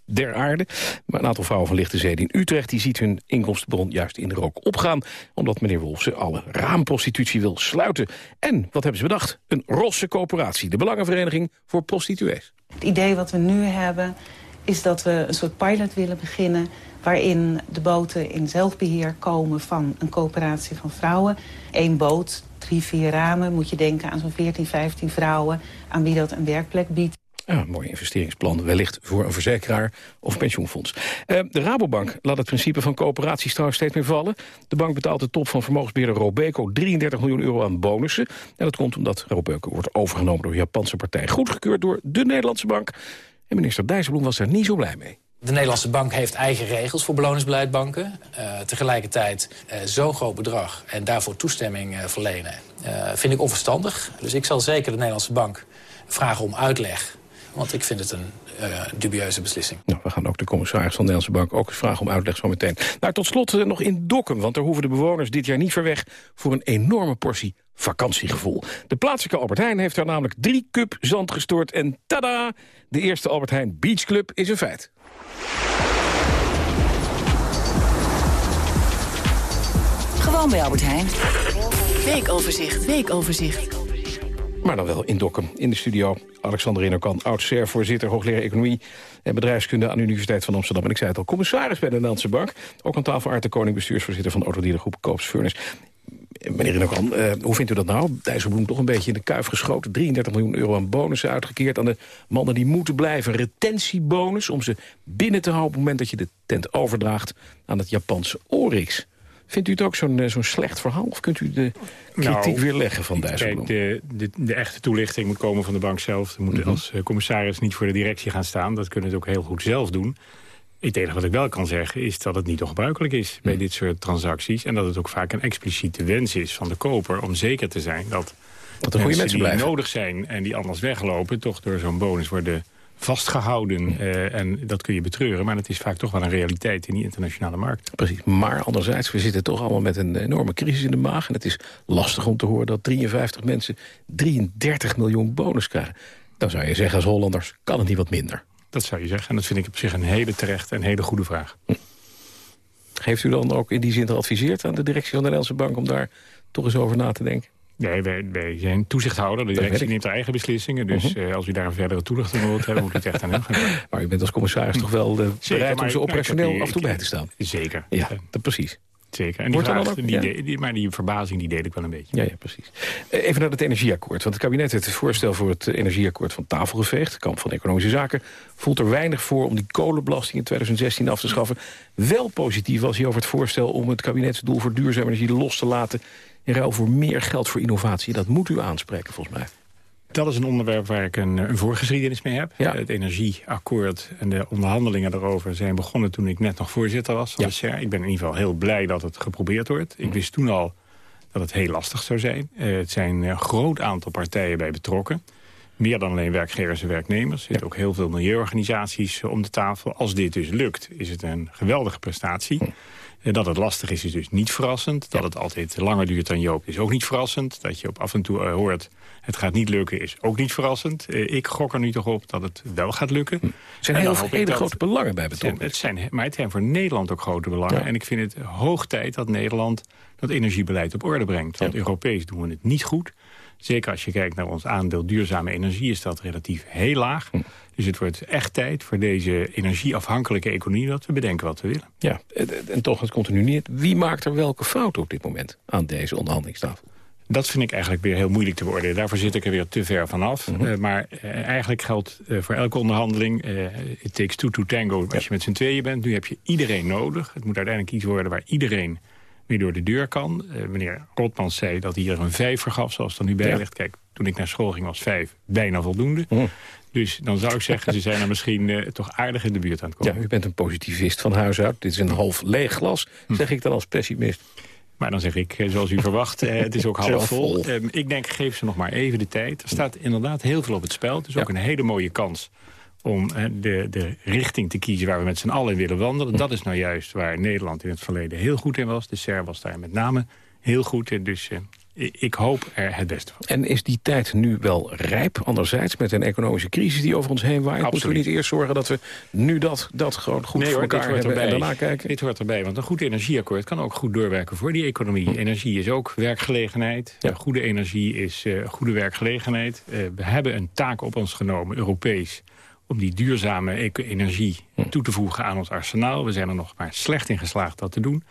der aarde. Maar een aantal vrouwen van Lichte Zee in Utrecht... die ziet hun inkomstenbron juist in de rook opgaan... omdat meneer Wolf ze alle raamprostitutie wil sluiten. En, wat hebben ze bedacht? Een rosse coöperatie, de Belangenvereniging voor Prostituees. Het idee wat we nu hebben is dat we een soort pilot willen beginnen... waarin de boten in zelfbeheer komen van een coöperatie van vrouwen. Eén boot, drie, vier ramen, moet je denken aan zo'n 14, 15 vrouwen... aan wie dat een werkplek biedt. Ja, een mooi investeringsplan, wellicht voor een verzekeraar of pensioenfonds. Uh, de Rabobank laat het principe van coöperaties trouwens steeds meer vallen. De bank betaalt de top van vermogensbeheerder Robeco 33 miljoen euro aan bonussen. En dat komt omdat Robeco wordt overgenomen door de Japanse partij. Goedgekeurd door de Nederlandse bank. En minister Dijsselbloem was daar niet zo blij mee. De Nederlandse bank heeft eigen regels voor beloningsbeleidbanken. Uh, tegelijkertijd uh, zo'n groot bedrag en daarvoor toestemming verlenen... vind ik onverstandig. Dus ik zal zeker de Nederlandse bank vragen om uitleg want ik vind het een uh, dubieuze beslissing. Nou, we gaan ook de commissaris van de Nederlandse Bank ook eens vragen om uitleg zo meteen. Nou, tot slot uh, nog in Dokkum, want daar hoeven de bewoners dit jaar niet ver weg... voor een enorme portie vakantiegevoel. De plaatselijke Albert Heijn heeft daar namelijk drie cup zand gestort... en tada, de eerste Albert Heijn Beach Club is een feit. Gewoon bij Albert Heijn. Weekoverzicht, weekoverzicht. Maar dan wel in Dokkum. In de studio Alexander Inokan, oud-SER-voorzitter... hoogleraar economie en bedrijfskunde aan de Universiteit van Amsterdam. En ik zei het al, commissaris bij de Nederlandse Bank. Ook aan tafel Koning, bestuursvoorzitter van de autodielergroep Koops Furnace. Meneer Inokan, uh, hoe vindt u dat nou? Dijsselbloem toch een beetje in de kuif geschoten. 33 miljoen euro aan bonussen uitgekeerd aan de mannen die moeten blijven. Retentiebonus om ze binnen te houden op het moment dat je de tent overdraagt aan het Japanse Orix. Vindt u het ook zo'n zo'n slecht verhaal? Of kunt u de kritiek nou, weer leggen van Dijsselbloem? De, de, de, echte toelichting moet komen van de bank zelf. We moeten mm als commissaris niet voor de directie gaan staan. Dat kunnen ze ook heel goed zelf doen. Het enige wat ik wel kan zeggen is dat het niet ongebruikelijk is bij dit soort transacties. En dat het ook vaak een expliciete wens is van de koper om zeker te zijn dat, dat er goede mensen, die nodig zijn en die anders weglopen... toch door zo'n bonus worden vastgehouden. Uh, en dat kun je betreuren, maar het is vaak toch wel een realiteit in die internationale markt. Precies, maar anderzijds, we zitten toch allemaal met een enorme crisis in de maag. En het is lastig om te horen dat 53 mensen 33 miljoen bonus krijgen. Dan zou je zeggen als Hollanders, kan het niet wat minder? Dat zou je zeggen. En dat vind ik op zich een hele terechte en hele goede vraag. Hm. Heeft u dan ook in die zin geadviseerd aan de directie van de Nederlandse Bank... om daar toch eens over na te denken? Nee, wij, wij zijn toezichthouder. De directie neemt haar eigen beslissingen. Dus uh als u daar een verdere toelichting wilt hebben, moet u het echt aan hem gaan. Maar u bent als commissaris toch wel de bereid om ze operationeel af en toe bij te staan? Zeker. Ja, dat precies. Zeker. En die vraag, die, die, maar die verbazing die deel ik wel een beetje. Ja, ja precies. Eh, even naar het energieakkoord. Want het kabinet heeft het voorstel voor het energieakkoord van tafel geveegd. De kamp van Economische Zaken voelt er weinig voor om die kolenbelasting in 2016 af te schaffen. Wel positief was hij over het voorstel om het kabinetsdoel voor duurzame energie los te laten... in ruil voor meer geld voor innovatie. Dat moet u aanspreken volgens mij. Dat is een onderwerp waar ik een, een voorgeschiedenis mee heb. Ja. Het energieakkoord en de onderhandelingen daarover zijn begonnen toen ik net nog voorzitter was van ja. de CER. Ik ben in ieder geval heel blij dat het geprobeerd wordt. Ik wist toen al dat het heel lastig zou zijn. Uh, het zijn een groot aantal partijen bij betrokken. Meer dan alleen werkgevers en werknemers. Er zitten ook heel veel milieuorganisaties om de tafel. Als dit dus lukt, is het een geweldige prestatie. Dat het lastig is, is dus niet verrassend. Dat het altijd langer duurt dan Joop is ook niet verrassend. Dat je op af en toe uh, hoort, het gaat niet lukken, is ook niet verrassend. Uh, ik gok er nu toch op dat het wel gaat lukken. Er zijn heel veel hele grote belangen bij betrokken. Het zijn, maar het zijn voor Nederland ook grote belangen. Ja. En ik vind het hoog tijd dat Nederland dat energiebeleid op orde brengt. Want ja. Europees doen we het niet goed. Zeker als je kijkt naar ons aandeel duurzame energie... is dat relatief heel laag. Hm. Dus het wordt echt tijd voor deze energieafhankelijke economie... dat we bedenken wat we willen. Ja, en toch, het continu niet. Wie maakt er welke fout op dit moment aan deze onderhandelingstafel? Dat vind ik eigenlijk weer heel moeilijk te beoordelen. Daarvoor zit ik er weer te ver vanaf. Mm -hmm. uh, maar uh, eigenlijk geldt uh, voor elke onderhandeling... it takes two to tango als ja. je met z'n tweeën bent. Nu heb je iedereen nodig. Het moet uiteindelijk iets worden waar iedereen weer door de deur kan. meneer Rotmans zei dat hij er een vijf vergaf, zoals er nu bij ja. ligt. Kijk, toen ik naar school ging was vijf bijna voldoende. Mm. Dus dan zou ik zeggen, ze zijn er misschien uh, toch aardig in de buurt aan het komen. Ja, u bent een positivist van huis uit. Dit is een half leeg glas, zeg ik dan als pessimist. Maar dan zeg ik, zoals u verwacht, eh, het is ook half vol. vol. Um, ik denk, geef ze nog maar even de tijd. Er staat inderdaad heel veel op het spel. Het is ja. ook een hele mooie kans om de, de richting te kiezen waar we met z'n allen in willen wandelen. Dat is nou juist waar Nederland in het verleden heel goed in was. De SER was daar met name heel goed in. Dus uh, ik hoop er het beste van. En is die tijd nu wel rijp? Anderzijds, met een economische crisis die over ons heen waait... Absoluut. moeten we niet eerst zorgen dat we nu dat, dat gewoon goed nee, voor elkaar hebben erbij. en daarna kijken? Dit hoort erbij, want een goed energieakkoord kan ook goed doorwerken voor die economie. Hm. Energie is ook werkgelegenheid. Ja. Goede energie is uh, goede werkgelegenheid. Uh, we hebben een taak op ons genomen, Europees om die duurzame energie hm. toe te voegen aan ons arsenaal. We zijn er nog maar slecht in geslaagd dat te doen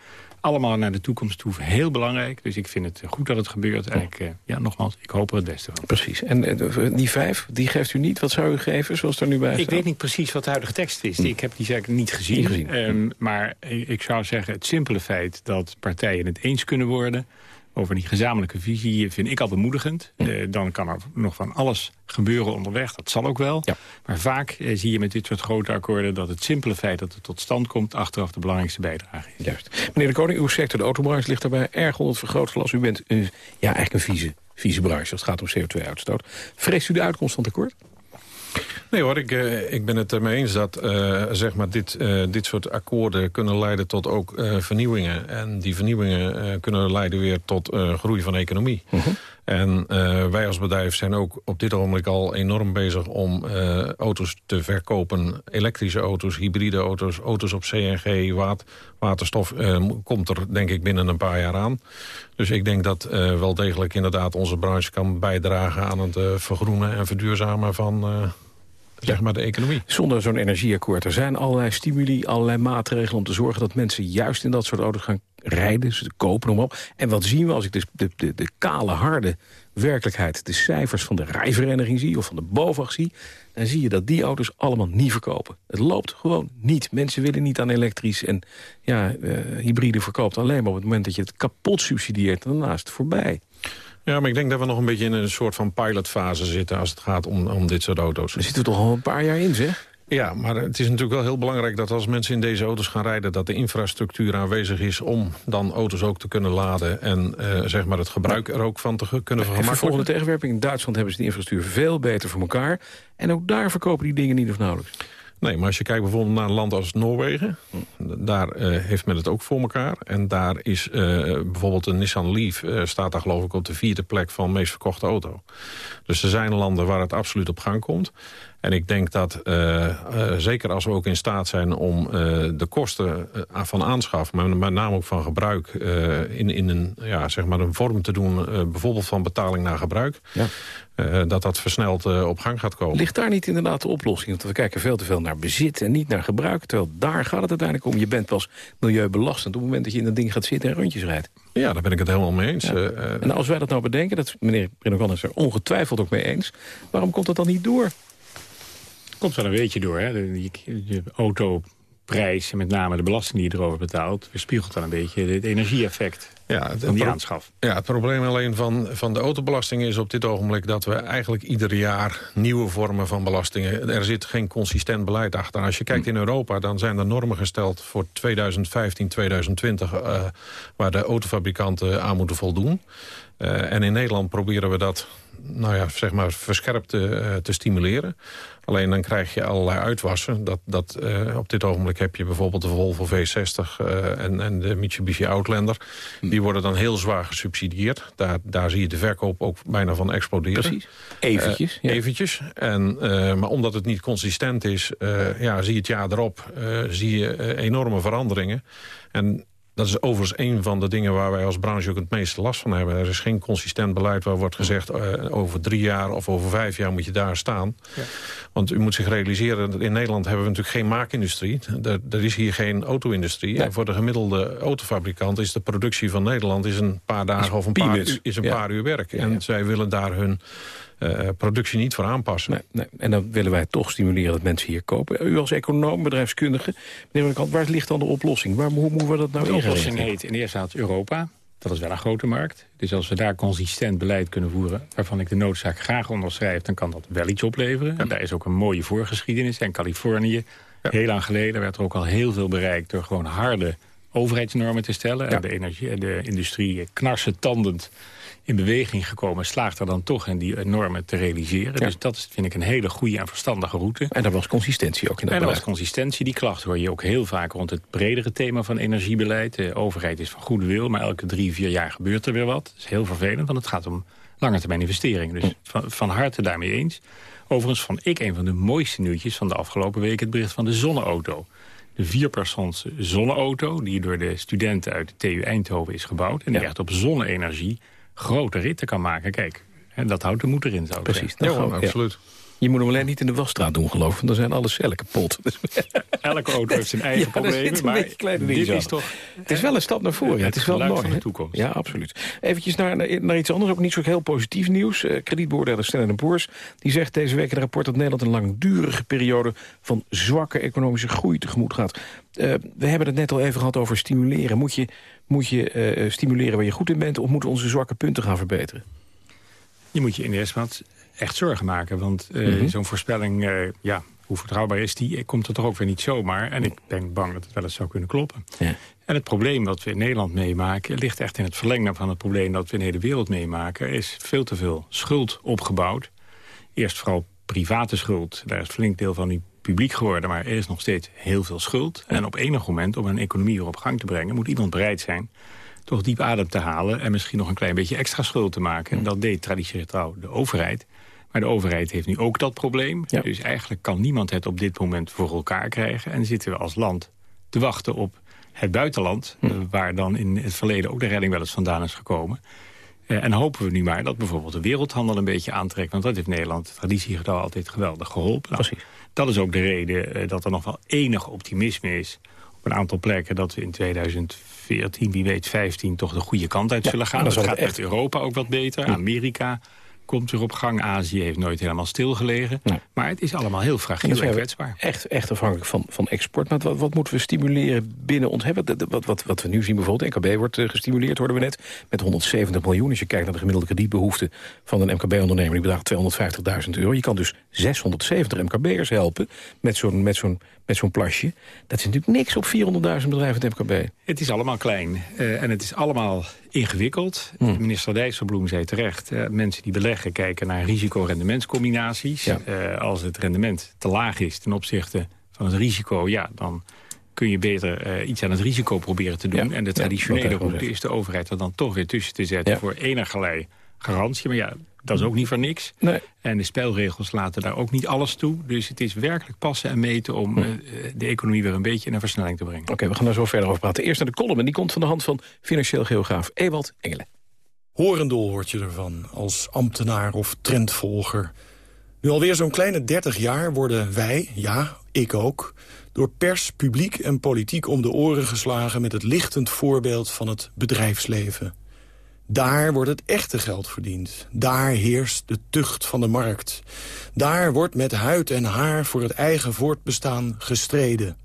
allemaal naar de toekomst toe heel belangrijk. Dus ik vind het goed dat het gebeurt. En ik, uh, ja, nogmaals, ik hoop er het beste van. Precies. En uh, die vijf, die geeft u niet? Wat zou u geven, zoals er nu bij staat? Ik weet niet precies wat de huidige tekst is. Hm. Ik heb die zaak niet gezien. Niet gezien. Um, maar ik zou zeggen, het simpele feit dat partijen het eens kunnen worden over die gezamenlijke visie vind ik al bemoedigend. Hm. Uh, dan kan er nog van alles gebeuren onderweg, dat zal ook wel. Ja. Maar vaak uh, zie je met dit soort grote akkoorden... dat het simpele feit dat het tot stand komt... achteraf de belangrijkste bijdrage is. Juist. Meneer de Koning, uw sector, de autobranche, ligt daarbij erg onder het vergrootglas. U bent een, ja, eigenlijk een vieze, vieze branche als het gaat om CO2-uitstoot. Vreest u de uitkomst van het akkoord? Nee hoor, ik, uh, ik ben het ermee eens dat uh, zeg maar dit, uh, dit soort akkoorden kunnen leiden tot ook vernieuwingen. En die vernieuwingen kunnen leiden weer tot groei van economie. -huh. En wij als bedrijf zijn ook op dit ogenblik al enorm bezig om auto's te verkopen. Elektrische auto's, hybride auto's, auto's op CNG, waterstof komt er denk ik binnen een paar jaar aan. Dus ik denk dat wel degelijk inderdaad onze branche kan bijdragen aan het vergroenen en verduurzamen van zeg maar de economie. Zonder zo'n energieakkoord. Er zijn allerlei stimuli, allerlei maatregelen om te zorgen dat mensen juist in dat soort auto's gaan rijden, ze kopen hem op. En wat zien we als ik de, de, de, de kale, harde werkelijkheid... de cijfers van de rijvereniging zie of van de BOVAG zie... dan zie je dat die auto's allemaal niet verkopen. Het loopt gewoon niet. Mensen willen niet aan elektrisch en ja, uh, hybride verkoopt alleen maar op het moment dat je het kapot subsidieert... en daarnaast voorbij. Ja, maar ik denk dat we nog een beetje in een soort van pilotfase zitten... als het gaat om, om dit soort auto's. Daar zitten we toch al een paar jaar in, zeg? Ja, maar het is natuurlijk wel heel belangrijk dat als mensen in deze auto's gaan rijden... dat de infrastructuur aanwezig is om dan auto's ook te kunnen laden... en uh, zeg maar het gebruik er ook van te kunnen vergemakkelijken. volgende tegenwerping. In Duitsland hebben ze die infrastructuur veel beter voor elkaar. En ook daar verkopen die dingen niet of nauwelijks. Nee, maar als je kijkt bijvoorbeeld naar een land als Noorwegen... daar uh, heeft men het ook voor elkaar. En daar is uh, bijvoorbeeld een Nissan Leaf... Uh, staat daar geloof ik op de vierde plek van meest verkochte auto. Dus er zijn landen waar het absoluut op gang komt. En ik denk dat, uh, uh, zeker als we ook in staat zijn om uh, de kosten van aanschaf... maar met name ook van gebruik in, in een, ja, zeg maar een vorm te doen... bijvoorbeeld van betaling naar gebruik... Ja. dat dat versneld op gang gaat komen. Ligt daar niet inderdaad de oplossing? Want we kijken veel te veel naar bezit en niet naar gebruik. Terwijl daar gaat het uiteindelijk om. Je bent pas milieubelastend op het moment dat je in dat ding gaat zitten en rondjes rijdt. Ja, daar ben ik het helemaal mee eens. Ja. en als wij dat nou bedenken, dat meneer Brinogan is er ongetwijfeld ook mee eens... waarom komt dat dan niet door? Komt wel een beetje door. Hè? De, autoprijs en met name de belasting die je erover betaalt... weerspiegelt dan een beetje het energieeffect ja, het, van die aanschaf. Ja, het probleem alleen van, van de autobelasting is op dit ogenblik... dat we eigenlijk ieder jaar nieuwe vormen van belastingen... er zit geen consistent beleid achter. Als je kijkt in Europa, dan zijn er normen gesteld voor 2015, 2020... Uh, waar de autofabrikanten aan moeten voldoen. Uh, en in Nederland proberen we dat nou ja, zeg maar verscherpt te, uh, te stimuleren. Alleen dan krijg je allerlei uitwassen. Dat, dat, uh, op dit ogenblik heb je bijvoorbeeld de Volvo V60 uh, en, en de Mitsubishi Outlander. Hm. Die worden dan heel zwaar gesubsidieerd. Daar, daar zie je de verkoop ook bijna van exploderen. Precies. Eventjes. Ja. Eventjes. En, maar omdat het niet consistent is, ja, zie je het jaar erop zie je enorme veranderingen. En dat is overigens een van de dingen waar wij als branche ook het meeste last van hebben. Er is geen consistent beleid waar wordt gezegd... Uh, over drie jaar of over vijf jaar moet je daar staan. Ja. Want u moet zich realiseren, dat in Nederland hebben we natuurlijk geen maakindustrie. Er, er is hier geen auto-industrie. Nee. Voor de gemiddelde autofabrikant is de productie van Nederland... is een paar dagen of een, paar, uur, is een paar uur werk. En zij willen daar hun... Uh, productie niet voor aanpassen. Nee, nee. En dan willen wij toch stimuleren dat mensen hier kopen. U als econoom, bedrijfskundige, meneer Kant, waar ligt dan de oplossing? Waar, hoe moeten we dat nou De oplossing heet in eerste plaats Europa. Dat is wel een grote markt. Dus als we daar consistent beleid kunnen voeren... waarvan ik de noodzaak graag onderschrijf... dan kan dat wel iets opleveren. En daar is ook een mooie voorgeschiedenis. En Californië, ja. heel lang geleden... werd er ook al heel veel bereikt door gewoon harde overheidsnormen te stellen. Ja. En de, energie, de industrie knarsen tandend in beweging gekomen... slaagt er dan toch in die normen te realiseren. Ja. Dus dat is, vind ik een hele goede en verstandige route. En er was consistentie ook in dat En er was consistentie. Die klacht hoor je ook heel vaak rond het bredere thema van energiebeleid. De overheid is van goede wil, maar elke drie, vier jaar gebeurt er weer wat. Dat is heel vervelend, want het gaat om lange termijn investeringen. Dus van, van harte daarmee eens. Overigens vond ik een van de mooiste nieuwtjes van de afgelopen week... het bericht van de zonneauto de vierpersoons zonneauto... die door de studenten uit de TU Eindhoven is gebouwd... en die ja. echt op zonne-energie grote ritten kan maken. Kijk, en dat houdt de moed erin, zou ik Precies, ja, ja, absoluut. Je moet hem alleen niet in de wasstraat doen, geloof ik. Want dan zijn alle cellen kapot. Elke auto heeft zijn eigen ja, problemen. Maar dit is toch... Het is wel een stap naar voren. Ja, het is wel mooi. van de toekomst. Ja, absoluut. Eventjes naar, naar iets anders. Ook niet zo heel positief nieuws. Uh, kredietbeoordeler Standard Poor's die zegt deze week in een rapport... dat Nederland een langdurige periode van zwakke economische groei tegemoet gaat. Uh, we hebben het net al even gehad over stimuleren. Moet je, moet je uh, stimuleren waar je goed in bent... of moeten onze zwakke punten gaan verbeteren? Je moet je in de eerste plaats echt zorgen maken. Want uh, mm -hmm. zo'n voorspelling, uh, ja, hoe vertrouwbaar is die? Komt er toch ook weer niet zomaar. En ik ben bang dat het wel eens zou kunnen kloppen. Ja. En het probleem dat we in Nederland meemaken... ligt echt in het verlengen van het probleem dat we in de hele wereld meemaken. Er is veel te veel schuld opgebouwd. Eerst vooral private schuld, daar is flink deel van nu publiek geworden... maar er is nog steeds heel veel schuld. En op enig moment, om een economie weer op gang te brengen... moet iemand bereid zijn toch diep adem te halen... en misschien nog een klein beetje extra schuld te maken. En dat deed traditioneel trouw de overheid. Maar de overheid heeft nu ook dat probleem. Dus eigenlijk kan niemand het op dit moment voor elkaar krijgen. En zitten we als land te wachten op het buitenland... Eh, waar dan in het verleden ook de redding wel eens vandaan is gekomen. Uh, en hopen we nu maar dat bijvoorbeeld de wereldhandel een beetje aantrekt. Want dat heeft Nederland traditiegetrouw altijd geweldig geholpen. Nou, dat is ook de reden uh, dat er nog wel enig optimisme is... op een aantal plekken dat we in 2014, wie weet 15... toch de goede kant uit zullen gaan. Dat gaat echt Europa ook wat beter. Amerika komt weer op gang. Azië heeft nooit helemaal stilgelegen. Maar het is allemaal heel fragiel en, kwetsbaar. Echt, echt afhankelijk van, van export. Maar wat, wat moeten we stimuleren binnen ons? Wat, wat, wat, wat we nu zien bijvoorbeeld, NKB wordt uh, gestimuleerd, hoorden we net... met 170 miljoen. Als je kijkt naar de gemiddelde kredietbehoefte van een MKB-ondernemer... die bedraagt 250.000 euro. Je kan dus 670 MKB'ers helpen met zo'n met zo'n met zo'n plasje. Dat is natuurlijk niks op 400.000 bedrijven het MKB. Het is allemaal klein uh, en het is allemaal ingewikkeld. Hmm. Minister Dijsselbloem zei terecht... Uh, mensen die beleggen kijken naar risico-rendementscombinaties. Ja. Uh, als het rendement te laag is ten opzichte van het risico... ja, dan kun je beter iets aan het risico proberen te doen. Ja. En de traditionele route is de overheid er dan toch weer tussen te zetten... voor enigerlei garantie. Maar ja, dat is ook niet voor niks. Nee. En de spelregels laten daar ook niet alles toe. Dus het is werkelijk passen en meten om hm. uh, de economie weer een beetje in een versnelling te brengen. Oké, we gaan daar zo verder over praten. Eerst naar de column en die komt van de hand van financieel geograaf Ewald Engelen. Horendol word je ervan, als ambtenaar of trendvolger. Nu alweer zo'n kleine 30 jaar worden wij, ja, ik ook... door pers, publiek en politiek om de oren geslagen... met het lichtend voorbeeld van het bedrijfsleven. Daar wordt het echte geld verdiend. Daar heerst de tucht van de markt. Daar wordt met huid en haar voor het eigen voortbestaan gestreden.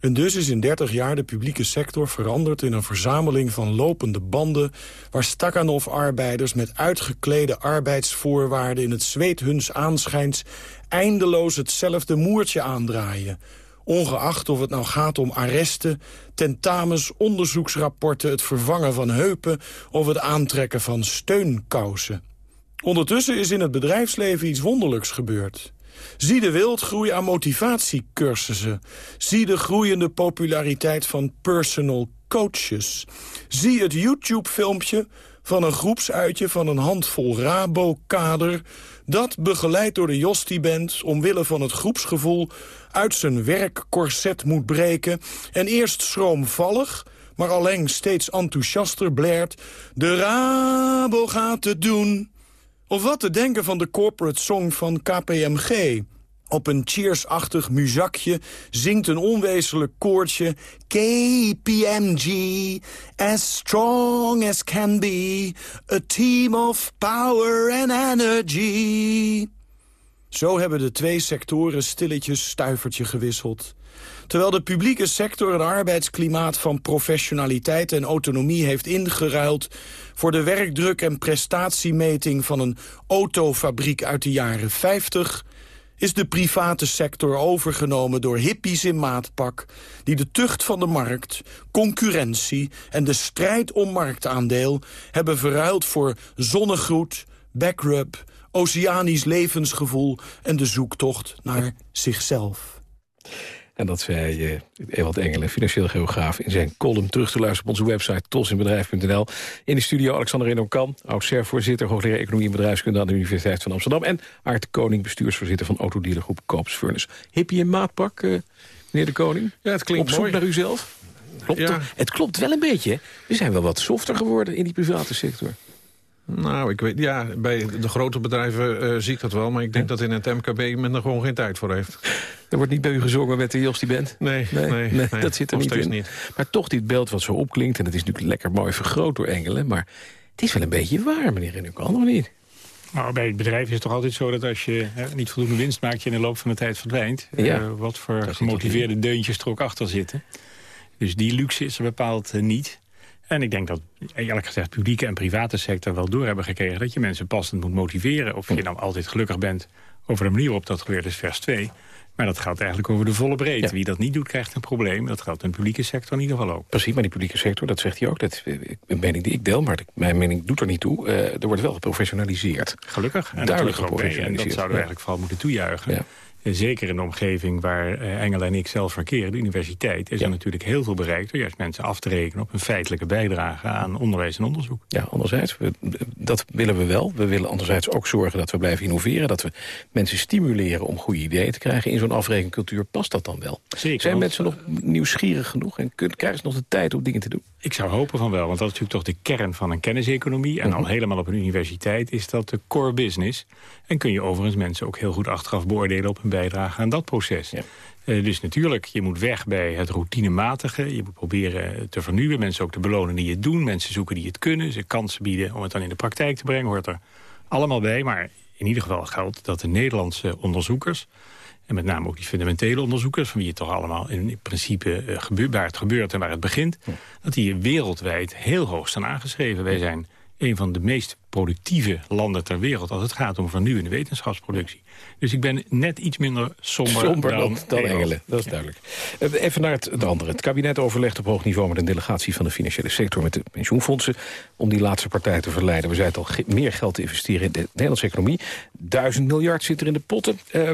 En dus is in 30 jaar de publieke sector veranderd in een verzameling van lopende banden... waar Stakhanov-arbeiders met uitgeklede arbeidsvoorwaarden... in het zweet huns aanschijns eindeloos hetzelfde moertje aandraaien ongeacht of het nou gaat om arresten, tentamens, onderzoeksrapporten... het vervangen van heupen of het aantrekken van steunkousen. Ondertussen is in het bedrijfsleven iets wonderlijks gebeurd. Zie de wildgroei aan motivatiecursussen. Zie de groeiende populariteit van personal coaches. Zie het YouTube-filmpje van een groepsuitje van een handvol Rabo-kader... dat, begeleid door de Josti-band, omwille van het groepsgevoel... uit zijn werkkorset moet breken... en eerst schroomvallig, maar alleen steeds enthousiaster blaert... de Rabo gaat het doen. Of wat te denken van de corporate song van KPMG... Op een cheersachtig muzakje zingt een onwezenlijk koortje... KPMG, as strong as can be... a team of power and energy. Zo hebben de twee sectoren stilletjes stuivertje gewisseld. Terwijl de publieke sector een arbeidsklimaat van professionaliteit en autonomie heeft ingeruild voor de werkdruk en prestatiemeting van een autofabriek uit de jaren 50 is de private sector overgenomen door hippies in maatpak... die de tucht van de markt, concurrentie en de strijd om marktaandeel... hebben verruild voor zonnegroet, backrub, oceanisch levensgevoel... en de zoektocht naar zichzelf. En dat zei uh, Ewald Engelen, financieel geograaf... in zijn column terug te luisteren op onze website tosinbedrijf.nl. In de studio Alexander Reno Kan, oud-SER-voorzitter... hoogleraar Economie en Bedrijfskunde aan de Universiteit van Amsterdam... en Aart Koning, bestuursvoorzitter van autodealergroep Koops Furnace. Hippie en maatpak, uh, meneer de Koning? Ja, het klinkt Op zoek naar uzelf? Klopt ja. Het klopt wel een beetje. We zijn wel wat softer geworden in die private sector. Nou, ik weet, ja, bij de grote bedrijven uh, zie ik dat wel. Maar ik denk dat in het MKB men er gewoon geen tijd voor heeft. Er wordt niet bij u gezongen met de Jos die bent? Nee, nee, nee, nee, dat zit er niet in. Niet. Maar toch dit beeld wat zo opklinkt... en dat is natuurlijk lekker mooi vergroot door Engelen... maar het is wel een beetje waar, meneer Renukan, nog niet? Nou, bij het bedrijf is het toch altijd zo dat als je hè, niet voldoende winst maakt... je in de loop van de tijd verdwijnt. Ja. Uh, wat voor gemotiveerde deuntjes er ook achter zitten. Dus die luxe is er bepaald uh, niet. En ik denk dat, eerlijk gezegd, publieke en private sector wel door hebben gekregen... dat je mensen passend moet motiveren. Of je nou altijd gelukkig bent over de manier waarop dat gebeurt, is vers 2. Maar dat geldt eigenlijk over de volle breedte. Wie dat niet doet, krijgt een probleem. Dat geldt in de publieke sector in ieder geval ook. Precies, maar die publieke sector, dat zegt hij ook. Dat is een mening die ik deel, maar mijn mening doet er niet toe. Uh, er wordt wel geprofessionaliseerd. Gelukkig. En Duidelijk geprofessionaliseerd. En dat zouden we eigenlijk vooral moeten toejuichen. Ja. Zeker in de omgeving waar uh, Engel en ik zelf verkeren, de universiteit... is er natuurlijk heel veel bereikt door juist mensen af te rekenen... op een feitelijke bijdrage aan onderwijs en onderzoek. Ja, anderzijds, we, dat willen we wel. We willen anderzijds ook zorgen dat we blijven innoveren... dat we mensen stimuleren om goede ideeën te krijgen. In zo'n afrekencultuur past dat dan wel. Zeker, Zijn mensen nog nieuwsgierig genoeg en krijgen ze nog de tijd om dingen te doen? Ik zou hopen van wel, want dat is natuurlijk toch de kern van een kenniseconomie. En al mhm. helemaal op een universiteit is dat de core business. En kun je overigens mensen ook heel goed achteraf beoordelen op hun bijdrage aan dat proces. Ja. Uh, dus natuurlijk, je moet weg bij het routinematige. Je moet proberen te vernieuwen. Mensen ook te belonen die het doen. Mensen zoeken die het kunnen. Ze kansen bieden om het dan in de praktijk te brengen. Hoort er allemaal bij. Maar in ieder geval geldt dat de Nederlandse onderzoekers... en met name ook die fundamentele onderzoekers... van wie het toch allemaal in principe uh, waar het gebeurt en waar het begint... dat die wereldwijd heel hoog staan aangeschreven. Wij zijn een van de meest productieve landen ter wereld... als het gaat om vernieuwende wetenschapsproductie. Dus ik ben net iets minder somber, somber dan, dan, Engelen. Dat is duidelijk. Eh, even naar het, het, andere. Het kabinet overlegt op hoog niveau met een delegatie van de financiële sector... met de pensioenfondsen om die laatste partij te verleiden. We zeiden al, meer geld te investeren in de Nederlandse economie. Duizend miljard zit er in de potten. Uh,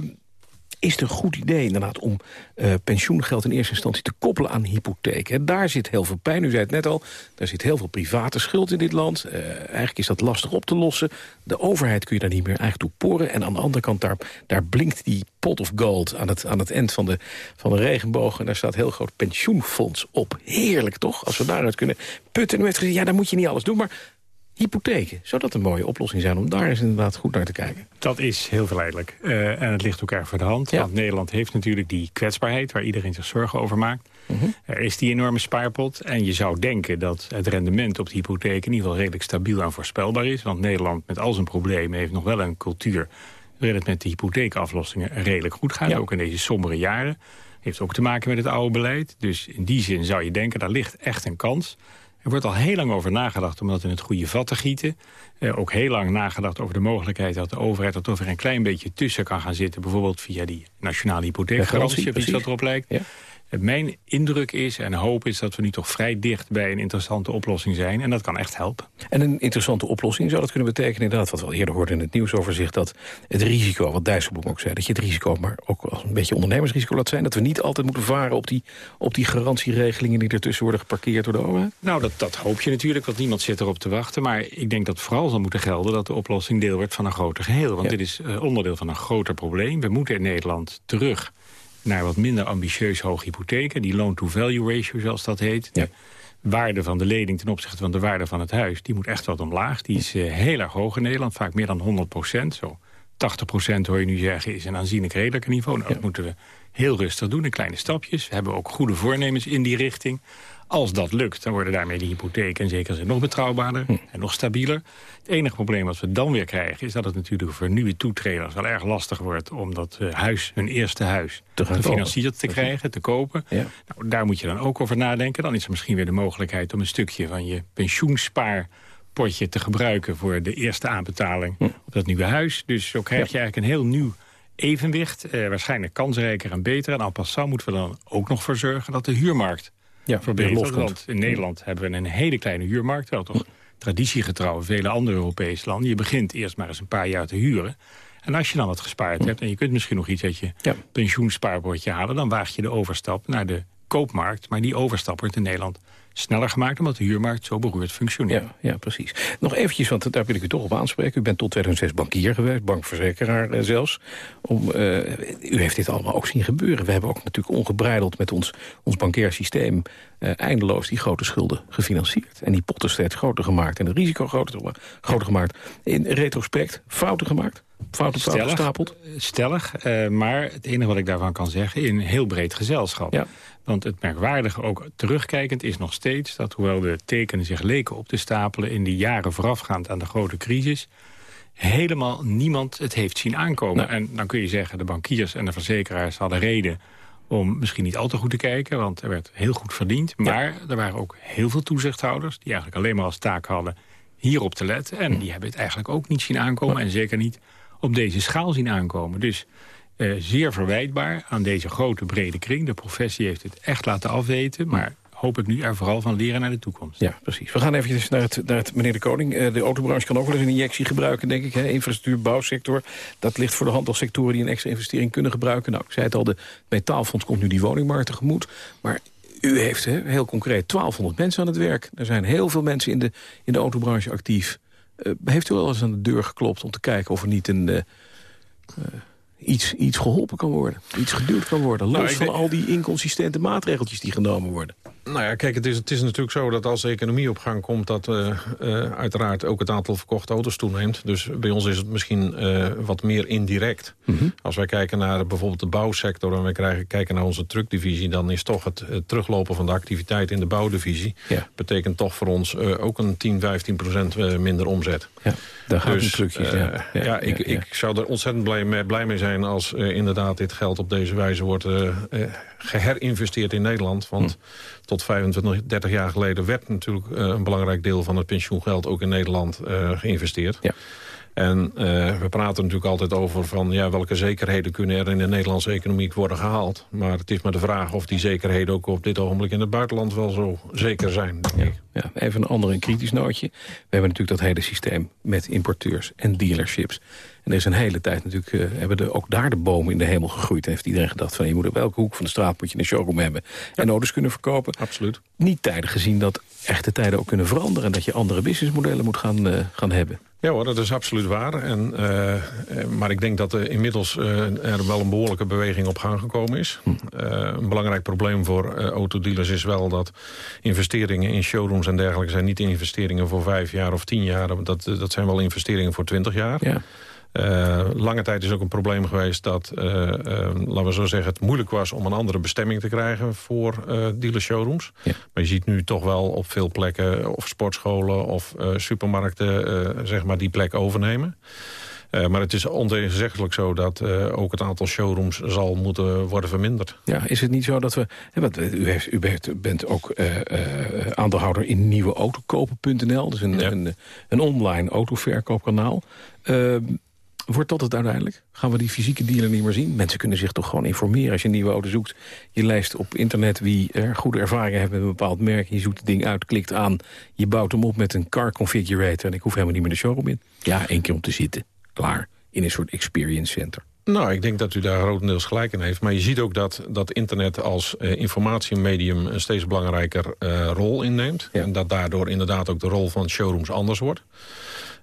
is het een goed idee inderdaad om uh, pensioengeld in eerste instantie te koppelen aan hypotheek? Daar zit heel veel pijn, u zei het net al, daar zit heel veel private schuld in dit land. Uh, eigenlijk is dat lastig op te lossen. De overheid kun je daar niet meer eigenlijk toe poren. En aan de andere kant, daar, daar blinkt die pot of gold aan het, aan het eind van de, van de regenboog. En daar staat heel groot pensioenfonds op. Heerlijk toch, als we daaruit kunnen putten. En heeft gezegd, ja, dan moet je niet alles doen, maar hypotheken. Zou dat een mooie oplossing zijn om daar eens inderdaad goed naar te kijken? Dat is heel verleidelijk. Uh, en het ligt ook erg voor de hand. Want Nederland heeft natuurlijk die kwetsbaarheid... waar iedereen zich zorgen over maakt. Mhm. Er is die enorme spaarpot. En je zou denken dat het rendement op de hypotheek... in ieder geval redelijk stabiel en voorspelbaar is. Want Nederland met al zijn problemen heeft nog wel een cultuur... waarin het met de hypotheekaflossingen redelijk goed gaat. Ook in deze sombere jaren. Heeft ook te maken met het oude beleid. Dus in die zin zou je denken, daar ligt echt een kans... Er wordt al heel lang over nagedacht om dat in het goede vat te gieten. Eh, ook heel lang nagedacht over de mogelijkheid dat de overheid er toch weer een klein beetje tussen kan gaan zitten. Bijvoorbeeld via die nationale hypotheekgarantie, of iets dat erop lijkt. Ja. Mijn indruk is en hoop is dat we nu toch vrij dicht bij een interessante oplossing zijn. En dat kan echt helpen. En een interessante oplossing zou dat kunnen betekenen inderdaad... wat we al eerder hoorden in het nieuwsoverzicht... dat het risico, wat Dijsselbloem ook zei... dat je het risico maar ook als een beetje ondernemersrisico laat zijn... dat we niet altijd moeten varen op die, op die garantieregelingen... die ertussen worden geparkeerd door de overheid? Nou, dat, dat hoop je natuurlijk, want niemand zit erop te wachten. Maar ik denk dat vooral zal moeten gelden... dat de oplossing deel wordt van een groter geheel. Want dit is uh, onderdeel van een groter probleem. We moeten in Nederland terug naar wat minder ambitieus hoge hypotheken. Die loan-to-value ratio, zoals dat heet. De waarde van de lening ten opzichte van de waarde van het huis... die moet echt wat omlaag. Die is uh, heel erg hoog in Nederland, vaak meer dan 100 procent. Zo 80 procent hoor je nu zeggen is een aanzienlijk redelijke niveau. Nou, dat moeten we heel rustig doen in kleine stapjes. We hebben ook goede voornemens in die richting. Als dat lukt, dan worden daarmee de hypotheken en zeker nog betrouwbaarder hm. en nog stabieler. Het enige probleem wat we dan weer krijgen... is dat het natuurlijk voor nieuwe toetreders wel erg lastig wordt... om dat uh, huis, hun eerste huis, te gefinancierd te krijgen, te kopen. Nou, daar moet je dan ook over nadenken. Dan is er misschien weer de mogelijkheid om een stukje van je pensioenspaarpotje te gebruiken... voor de eerste aanbetaling hm. op dat nieuwe huis. Dus zo krijg je eigenlijk een heel nieuw evenwicht. Eh, waarschijnlijk kansrijker en beter. En al passant moeten we dan ook nog voor zorgen dat de huurmarkt ja, verbeterd. Want in Nederland hebben we een hele kleine huurmarkt. Wel toch traditiegetrouw vele andere Europese landen. Je begint eerst maar eens een paar jaar te huren. En als je dan wat gespaard hebt en je kunt misschien nog iets uit je ja. pensioenspaarbordje halen... dan waag je de overstap naar de koopmarkt. Maar die overstap wordt in Nederland sneller gemaakt... omdat de huurmarkt zo beroerd functioneert. Ja, ja, precies. Nog eventjes, want daar wil ik u toch op aanspreken. U bent tot 2006 bankier geweest, bankverzekeraar eh, zelfs. Om, uh, u heeft dit allemaal ook zien gebeuren. We hebben ook natuurlijk ongebreideld met ons, ons bankair systeem... Uh, eindeloos die grote schulden gefinancierd. En die potten steeds groter gemaakt en het risico groter, groter gemaakt. In retrospect fouten gemaakt? Fouten gestapeld? Stellig, uh, maar het enige wat ik daarvan kan zeggen... in een heel breed gezelschap. Ja. Want het merkwaardige, ook terugkijkend, is nog steeds... dat hoewel de tekenen zich leken op te stapelen... in de jaren voorafgaand aan de grote crisis... helemaal niemand het heeft zien aankomen. En dan kun je zeggen, de bankiers en de verzekeraars hadden reden om misschien niet al te goed te kijken, want er werd heel goed verdiend. Maar er waren ook heel veel toezichthouders... die eigenlijk alleen maar als taak hadden hierop te letten. En hm. die hebben het eigenlijk ook niet zien aankomen... en zeker niet op deze schaal zien aankomen. Dus eh, zeer verwijtbaar aan deze grote brede kring. De professie heeft het echt laten afweten, maar hoop ik nu er vooral van leren naar de toekomst. Ja, precies. We gaan even naar het, naar het meneer de Koning. Eh, de autobranche kan ook wel eens een injectie gebruiken, denk ik. Hè? Infrastructuur, bouwsector. Dat ligt voor de hand als sectoren die een extra investering kunnen gebruiken. Nou, ik zei het al, de metaalfonds komt nu die woningmarkt tegemoet. Maar u heeft hè, heel concreet 1200 mensen aan het werk. Er zijn heel veel mensen in de, in de autobranche actief. Uh, heeft u wel eens aan de deur geklopt om te kijken of er niet een... Uh, iets, iets geholpen kan worden. Iets geduwd kan worden. Los nou, van al die inconsistente maatregeltjes die genomen worden. Nou ja, kijk, het is, het is natuurlijk zo dat als de economie op gang komt... dat uh, uh, uiteraard ook het aantal verkochte auto's toeneemt. Dus bij ons is het misschien uh, wat meer indirect. Mm -hmm. Als wij kijken naar bijvoorbeeld de bouwsector... en wij krijgen, kijken naar onze truckdivisie... dan is toch het, het, teruglopen van de activiteit in de bouwdivisie... Ja. betekent toch voor ons ook een 10, 15 procent minder omzet. Ja, daar gaat dus, trucjes, ja. ja, ja, ik, ik zou er ontzettend blij mee, blij mee zijn... als inderdaad dit geld op deze wijze wordt geherinvesteerd in Nederland. Want... Hm tot 25, 30 jaar geleden werd natuurlijk uh, een belangrijk deel van het pensioengeld ook in Nederland uh, geïnvesteerd. Ja. En uh, we praten natuurlijk altijd over van ja, welke zekerheden kunnen er in de Nederlandse economie worden gehaald. Maar het is maar de vraag of die zekerheden ook op dit ogenblik in het buitenland wel zo zeker zijn. Ja, ja, even een ander kritisch nootje. We hebben natuurlijk dat hele systeem met importeurs en dealerships. En er is een hele tijd natuurlijk, uh, hebben de, ook daar de bomen in de hemel gegroeid. En heeft iedereen gedacht van je moet op welke hoek van de straat moet je een showroom hebben. Ja. En auto's kunnen verkopen. Absoluut. Niet tijden gezien dat echte tijden ook kunnen veranderen. En dat je andere businessmodellen moet gaan, uh, gaan hebben. Ja hoor, dat is absoluut waar. En, uh, maar ik denk dat er inmiddels uh, er wel een behoorlijke beweging op gang gekomen is. Hm. Uh, een belangrijk probleem voor autodealers is wel dat investeringen in showrooms en dergelijke... zijn niet investeringen voor vijf jaar of tien jaar. Dat, dat zijn wel investeringen voor twintig jaar. Ja. Uh, lange tijd is ook een probleem geweest dat, uh, uh, laten we zo zeggen, het moeilijk was om een andere bestemming te krijgen voor dealer showrooms. Ja. Maar je ziet nu toch wel op veel plekken, of sportscholen of supermarkten, zeg maar, die plek overnemen. Uh, maar het is ontegenzeggelijk zo dat uh, ook het aantal showrooms zal moeten worden verminderd. Ja, is het niet zo dat we... Want u, heeft, u bent, bent ook uh, aandeelhouder in nieuweautokopen.nl. Dus een, ja. een, een, online autoverkoopkanaal. Wordt dat het uiteindelijk? Gaan we die fysieke dealer niet meer zien? Mensen kunnen zich toch gewoon informeren als je een nieuwe auto zoekt. Je lijst op internet wie er goede ervaringen heeft met een bepaald merk. Je zoekt het ding uit, klikt aan. Je bouwt hem op met een car configurator. En ik hoef helemaal niet meer de showroom in. Ja, één keer om te zitten. Klaar. In een soort experience center. Nou, ik denk dat u daar grotendeels gelijk in heeft. Maar je ziet ook dat, dat internet als uh, informatiemedium... een steeds belangrijker uh, rol inneemt. Ja. En dat daardoor inderdaad ook de rol van showrooms anders wordt.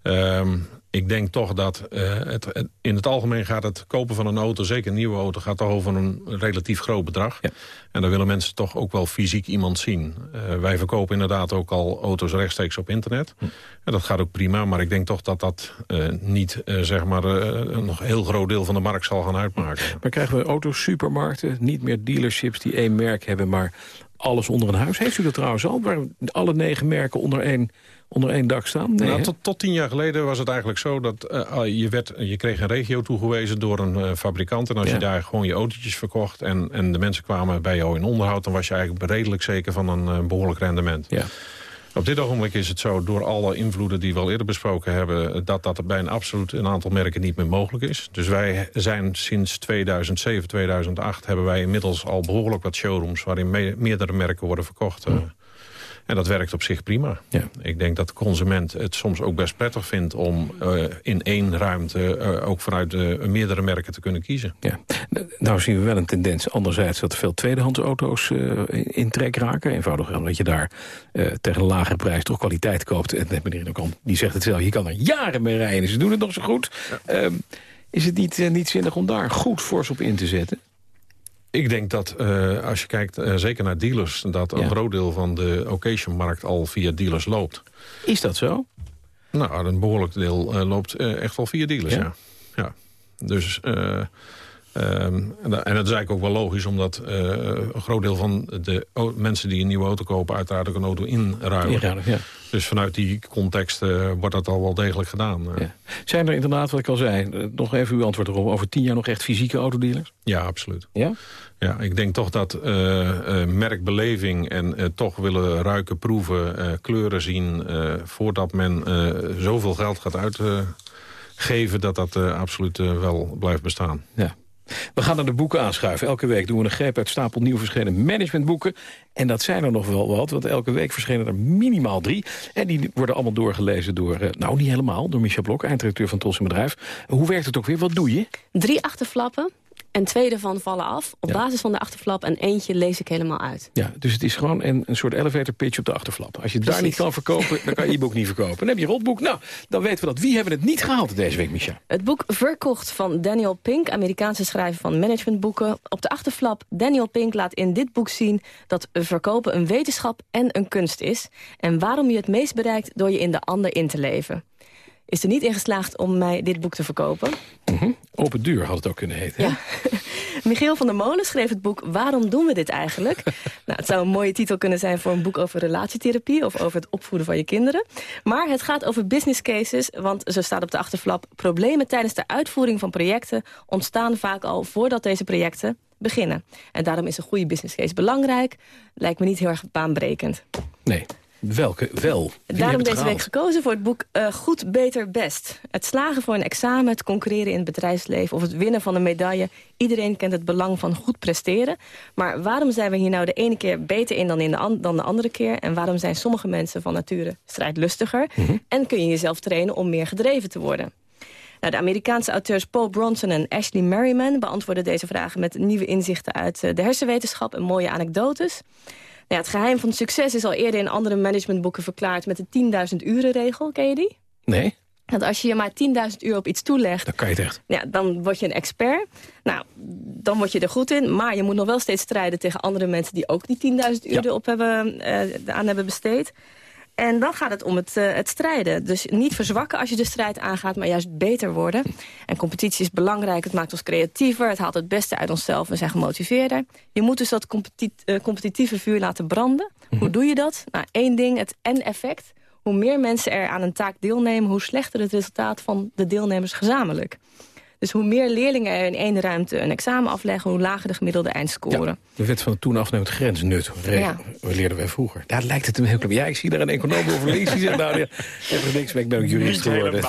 Um, ik denk toch dat uh, het, het, in het algemeen gaat het kopen van een auto... zeker een nieuwe auto, gaat toch over een relatief groot bedrag. Ja. En dan willen mensen toch ook wel fysiek iemand zien. Uh, wij verkopen inderdaad ook al auto's rechtstreeks op internet. Hm. En dat gaat ook prima, maar ik denk toch dat dat uh, niet zeg maar, een nog heel groot deel van de markt zal gaan uitmaken. Maar krijgen we auto's, supermarkten, niet meer dealerships die één merk hebben... maar alles onder een huis? Heeft u dat trouwens al, waar alle negen merken onder één onder één dak staan? Nee, nou, tot, tot, tien jaar geleden was het eigenlijk zo dat uh, je, werd, je kreeg een regio toegewezen door een uh, fabrikant. En als ja. je daar gewoon je autootjes verkocht en, en de mensen kwamen bij jou in onderhoud... dan was je eigenlijk redelijk zeker van een uh, behoorlijk rendement. Ja. Op dit ogenblik is het zo, door alle invloeden die we al eerder besproken hebben... dat dat bij een absoluut een aantal merken niet meer mogelijk is. Dus wij zijn sinds 2007, 2008 hebben wij inmiddels al behoorlijk wat showrooms... waarin me meerdere merken worden verkocht... Mm. En dat werkt op zich prima. Ja. Ik denk dat de consument het soms ook best prettig vindt... om uh, in één ruimte uh, ook vanuit de, uh, meerdere merken te kunnen kiezen. Ja. Nou zien we wel een tendens anderzijds... dat veel tweedehands auto's in trek raken. Eenvoudig omdat je daar tegen een lagere prijs toch kwaliteit koopt. En meneer de die zegt het zelf, je kan er jaren mee rijden. Ze doen het nog zo goed. Ja. Ehm, is het niet, niet zinnig om daar goed fors op in te zetten? Ik denk dat uh, als je kijkt, uh, zeker naar dealers... dat een groot deel van de occasion-markt al via dealers loopt. Is dat zo? Nou, een behoorlijk deel uh, loopt echt wel via dealers, ja. ja. ja. Dus... Um, en dat is eigenlijk ook wel logisch, omdat uh, een groot deel van de mensen die een nieuwe auto kopen... uiteraard ook een auto inruilen. inruilen ja. Dus vanuit die context uh, wordt dat al wel degelijk gedaan. Ja. Zijn er inderdaad, wat ik al zei, nog even uw antwoord erop... over tien jaar nog echt fysieke autodealers? Ja, absoluut. Ja? Ja, ik denk toch dat uh, merkbeleving en toch willen ruiken, proeven, kleuren zien... voordat men zoveel geld gaat uitgeven, dat dat absoluut wel blijft bestaan. Ja. We gaan naar de boeken aanschuiven. Elke week doen we een greep uit stapel nieuw verschenen managementboeken. En dat zijn er nog wel wat, want elke week verschenen er minimaal drie. En die worden allemaal doorgelezen door, eh, nou niet helemaal, door Michel Blok, eindredacteur van Tros Bedrijf. Hoe werkt het ook weer? Wat doe je? Drie achterflappen en twee ervan vallen af. Op basis van de achterflap en eentje lees ik helemaal uit. Ja, dus het is gewoon een, een soort elevator pitch op de achterflap. Als je het daar niet kan verkopen, dan kan je e-book niet verkopen. Dan heb je rotboek. Nou, dan weten we dat. Wie hebben het niet gehaald deze week, Micha? Het boek Verkocht van Daniel Pink, Amerikaanse schrijver van managementboeken. Op de achterflap, Daniel Pink laat in dit boek zien... dat verkopen een wetenschap en een kunst is. En waarom je het meest bereikt door je in de ander in te leven is er niet in geslaagd om mij dit boek te verkopen. Mm Open duur had het ook kunnen heten. Ja. Michiel van der Molen schreef het boek Waarom doen we dit eigenlijk? nou, het zou een mooie titel kunnen zijn voor een boek over relatietherapie... of over het opvoeden van je kinderen. Maar het gaat over business cases, want zo staat op de achterflap... problemen tijdens de uitvoering van projecten ontstaan vaak al voordat deze projecten beginnen. En daarom is een goede business case belangrijk. Lijkt me niet heel erg baanbrekend. Nee. Welke wel? Daarom deze week gekozen voor het boek uh, Goed, Beter, Best. Het slagen voor een examen, het concurreren in het bedrijfsleven... of het winnen van een medaille. Iedereen kent het belang van goed presteren. Maar waarom zijn we hier nou de ene keer beter in dan, in de, dan de andere keer? En waarom zijn sommige mensen van nature strijdlustiger? Mhm. En kun je jezelf trainen om meer gedreven te worden? Nou, de Amerikaanse auteurs Paul Bronson en Ashley Merriman... beantwoorden deze vragen met nieuwe inzichten uit eh, de hersenwetenschap... en mooie anekdotes ja, het geheim van succes is al eerder in andere managementboeken verklaard... met de 10.000 uren regel. Ken je die? Nee. Want als je je maar 10.000 uur op iets toelegt... Dan kan je het echt. Ja, dan word je een expert. Nou, dan word je er goed in. Maar je moet nog wel steeds strijden tegen andere mensen... die ook die 10.000 uur erop hebben, uh, aan hebben besteed. En dan gaat het om het, uh, het strijden. Dus niet verzwakken als je de strijd aangaat, maar juist beter worden. En competitie is belangrijk, het maakt ons creatiever... het haalt het beste uit onszelf en zijn gemotiveerder. Je moet dus dat uh, competitieve vuur laten branden. Hoe mhm. doe je dat? Nou, één ding, het N-effect. Hoe meer mensen er aan een taak deelnemen... hoe slechter het resultaat van de deelnemers gezamenlijk. Dus hoe meer leerlingen er in één ruimte een examen afleggen... hoe lager de gemiddelde eindscore. Ja, de wet van het toen afnemend grensnut ja. leerden wij vroeger. Daar lijkt het een heel klein. Ja, ik zie daar een econoom over links die zegt... nou, ja, ik heb er niks mee, ik ben ook jurist geworden.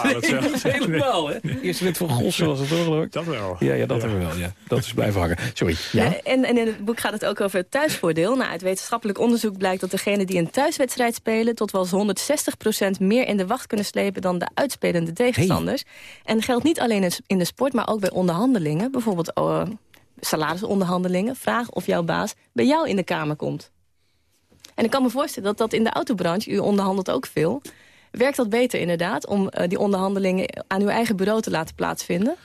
Helemaal, hè? Eerste lid van Gossen was het toch, geloof Dat wel. Ja, ja dat hebben we wel, ja. Dat is blijven hangen. Sorry. Ja? En, en in het boek gaat het ook over het thuisvoordeel. Nou, uit wetenschappelijk onderzoek blijkt dat degenen die een thuiswedstrijd spelen... tot wel 160% meer in de wacht kunnen slepen... dan de uitspelende tegenstanders. En geldt niet alleen in de sport maar ook bij onderhandelingen. Bijvoorbeeld uh, salarisonderhandelingen. Vraag of jouw baas bij jou in de kamer komt. En ik kan me voorstellen dat dat in de autobranche, u onderhandelt ook veel... werkt dat beter inderdaad om uh, die onderhandelingen aan uw eigen bureau te laten plaatsvinden?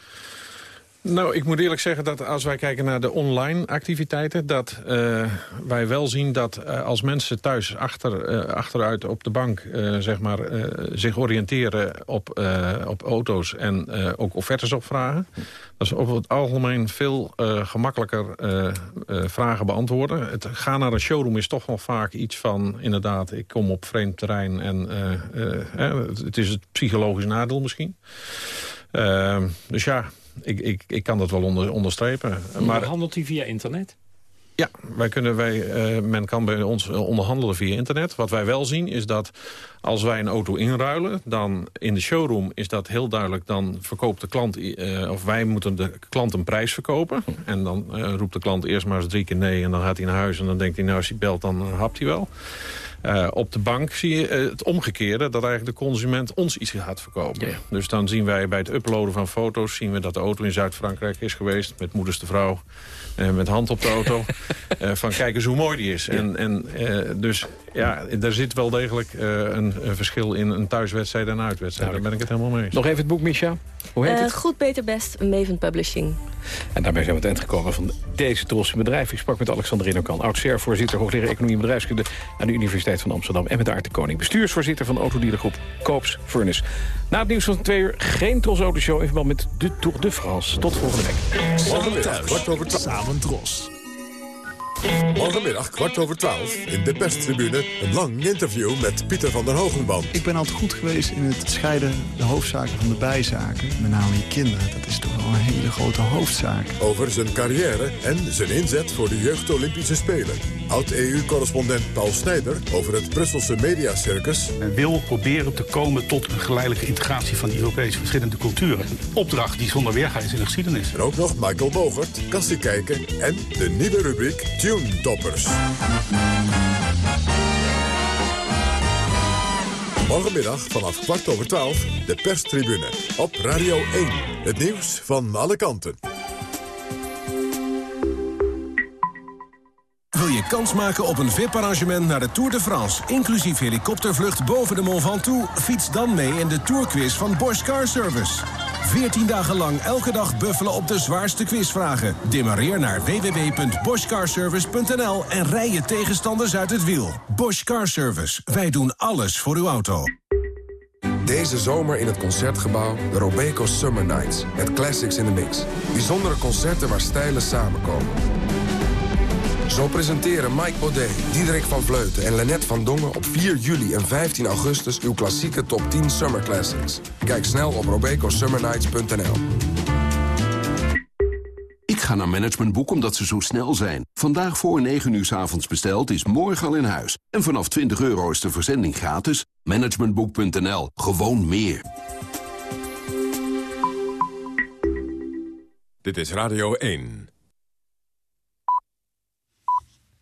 Nou, ik moet eerlijk zeggen dat als wij kijken naar de online activiteiten... dat uh, wij wel zien dat uh, als mensen thuis achter, uh, achteruit op de bank zeg maar, zich oriënteren op, op auto's... en ook offertes opvragen... dat is op het algemeen veel gemakkelijker vragen beantwoorden. Het gaan naar een showroom is toch nog vaak iets van... inderdaad, ik kom op vreemd terrein en het is het psychologisch nadeel misschien. dus ja, ik, ik, ik kan dat wel onder, onderstrepen. Maar handelt hij via internet? Ja, wij kunnen, wij, uh, men kan bij ons onderhandelen via internet. Wat wij wel zien is dat als wij een auto inruilen... dan in de showroom is dat heel duidelijk... dan verkoopt de klant, uh, of wij moeten de klant een prijs verkopen. En dan uh, roept de klant eerst maar eens drie keer nee... en dan gaat hij naar huis en dan denkt hij... nou, als hij belt, dan hapt hij wel. Uh, op de bank zie je het omgekeerde, dat eigenlijk de consument ons iets gaat verkopen. Dus dan zien wij bij het uploaden van foto's... zien we dat de auto in Zuid-Frankrijk is geweest met moeders de vrouw... Uh, met hand op de auto, van kijk eens hoe mooi die is. En, en dus ja, er zit wel degelijk een, een, verschil in een thuiswedstrijd en een uitwedstrijd. Daar ben ik het helemaal mee eens. Nog even het boek, Misha. Hoe heet het? Goed, beter, best, Maven Publishing. En daarmee zijn we het eind gekomen van deze trotse bedrijf. Ik sprak met Alexander Rinokan, oud-SER-voorzitter... hoogleraar Economie en Bedrijfskunde aan de Universiteit van Amsterdam... en met Aart de Koning, bestuursvoorzitter van de autodealergroep Koops Furnace. Na het nieuws van twee uur geen Tros Autoshow in verband met de Tour de France. Tot volgende week. Morgen thuis, wordt over samen Tros. Morgenmiddag kwart over twaalf in de perstribune een lang interview met Pieter van der Hogenboom. Ik ben altijd goed geweest in het scheiden de hoofdzaken van de bijzaken. Met name je kinderen, dat is toch wel een hele grote hoofdzaak. Over zijn carrière en zijn inzet voor de Jeugd Olympische Spelen. Oud-EU-correspondent Paul Snijder over het Brusselse mediacircus. Men wil proberen te komen tot een geleidelijke integratie van die Europese verschillende culturen. Een opdracht die zonder weerga is in de geschiedenis. En ook nog Michael Bogert, Kassie kijken en de nieuwe rubriek Tune Morgenmiddag vanaf kwart over twaalf de perstribune op Radio 1. Het nieuws van alle kanten. Wil je kans maken op een VIP-arrangement naar de Tour de France... inclusief helikoptervlucht boven de Mont Ventoux? Fiets dan mee in de Tourquiz van Bosch Car Service. 14 dagen lang elke dag buffelen op de zwaarste quizvragen. Demareer naar www.boschcarservice.nl en rij je tegenstanders uit het wiel. Bosch Car Service. Wij doen alles voor uw auto. Deze zomer in het Concertgebouw de Robeco Summer Nights. Met classics in the mix. Bijzondere concerten waar stijlen samenkomen. Zo presenteren Mike Baudet, Diederik van Vleuten en Lennet van Dongen... op 4 juli en 15 augustus uw klassieke top 10 Summer Classics. Kijk snel op robecosummernights.nl. Ik ga naar Managementboek omdat ze zo snel zijn. Vandaag voor 9 uur s avonds besteld is morgen al in huis. En vanaf 20 euro is de verzending gratis. Managementboek.nl. Gewoon meer. Dit is Radio 1.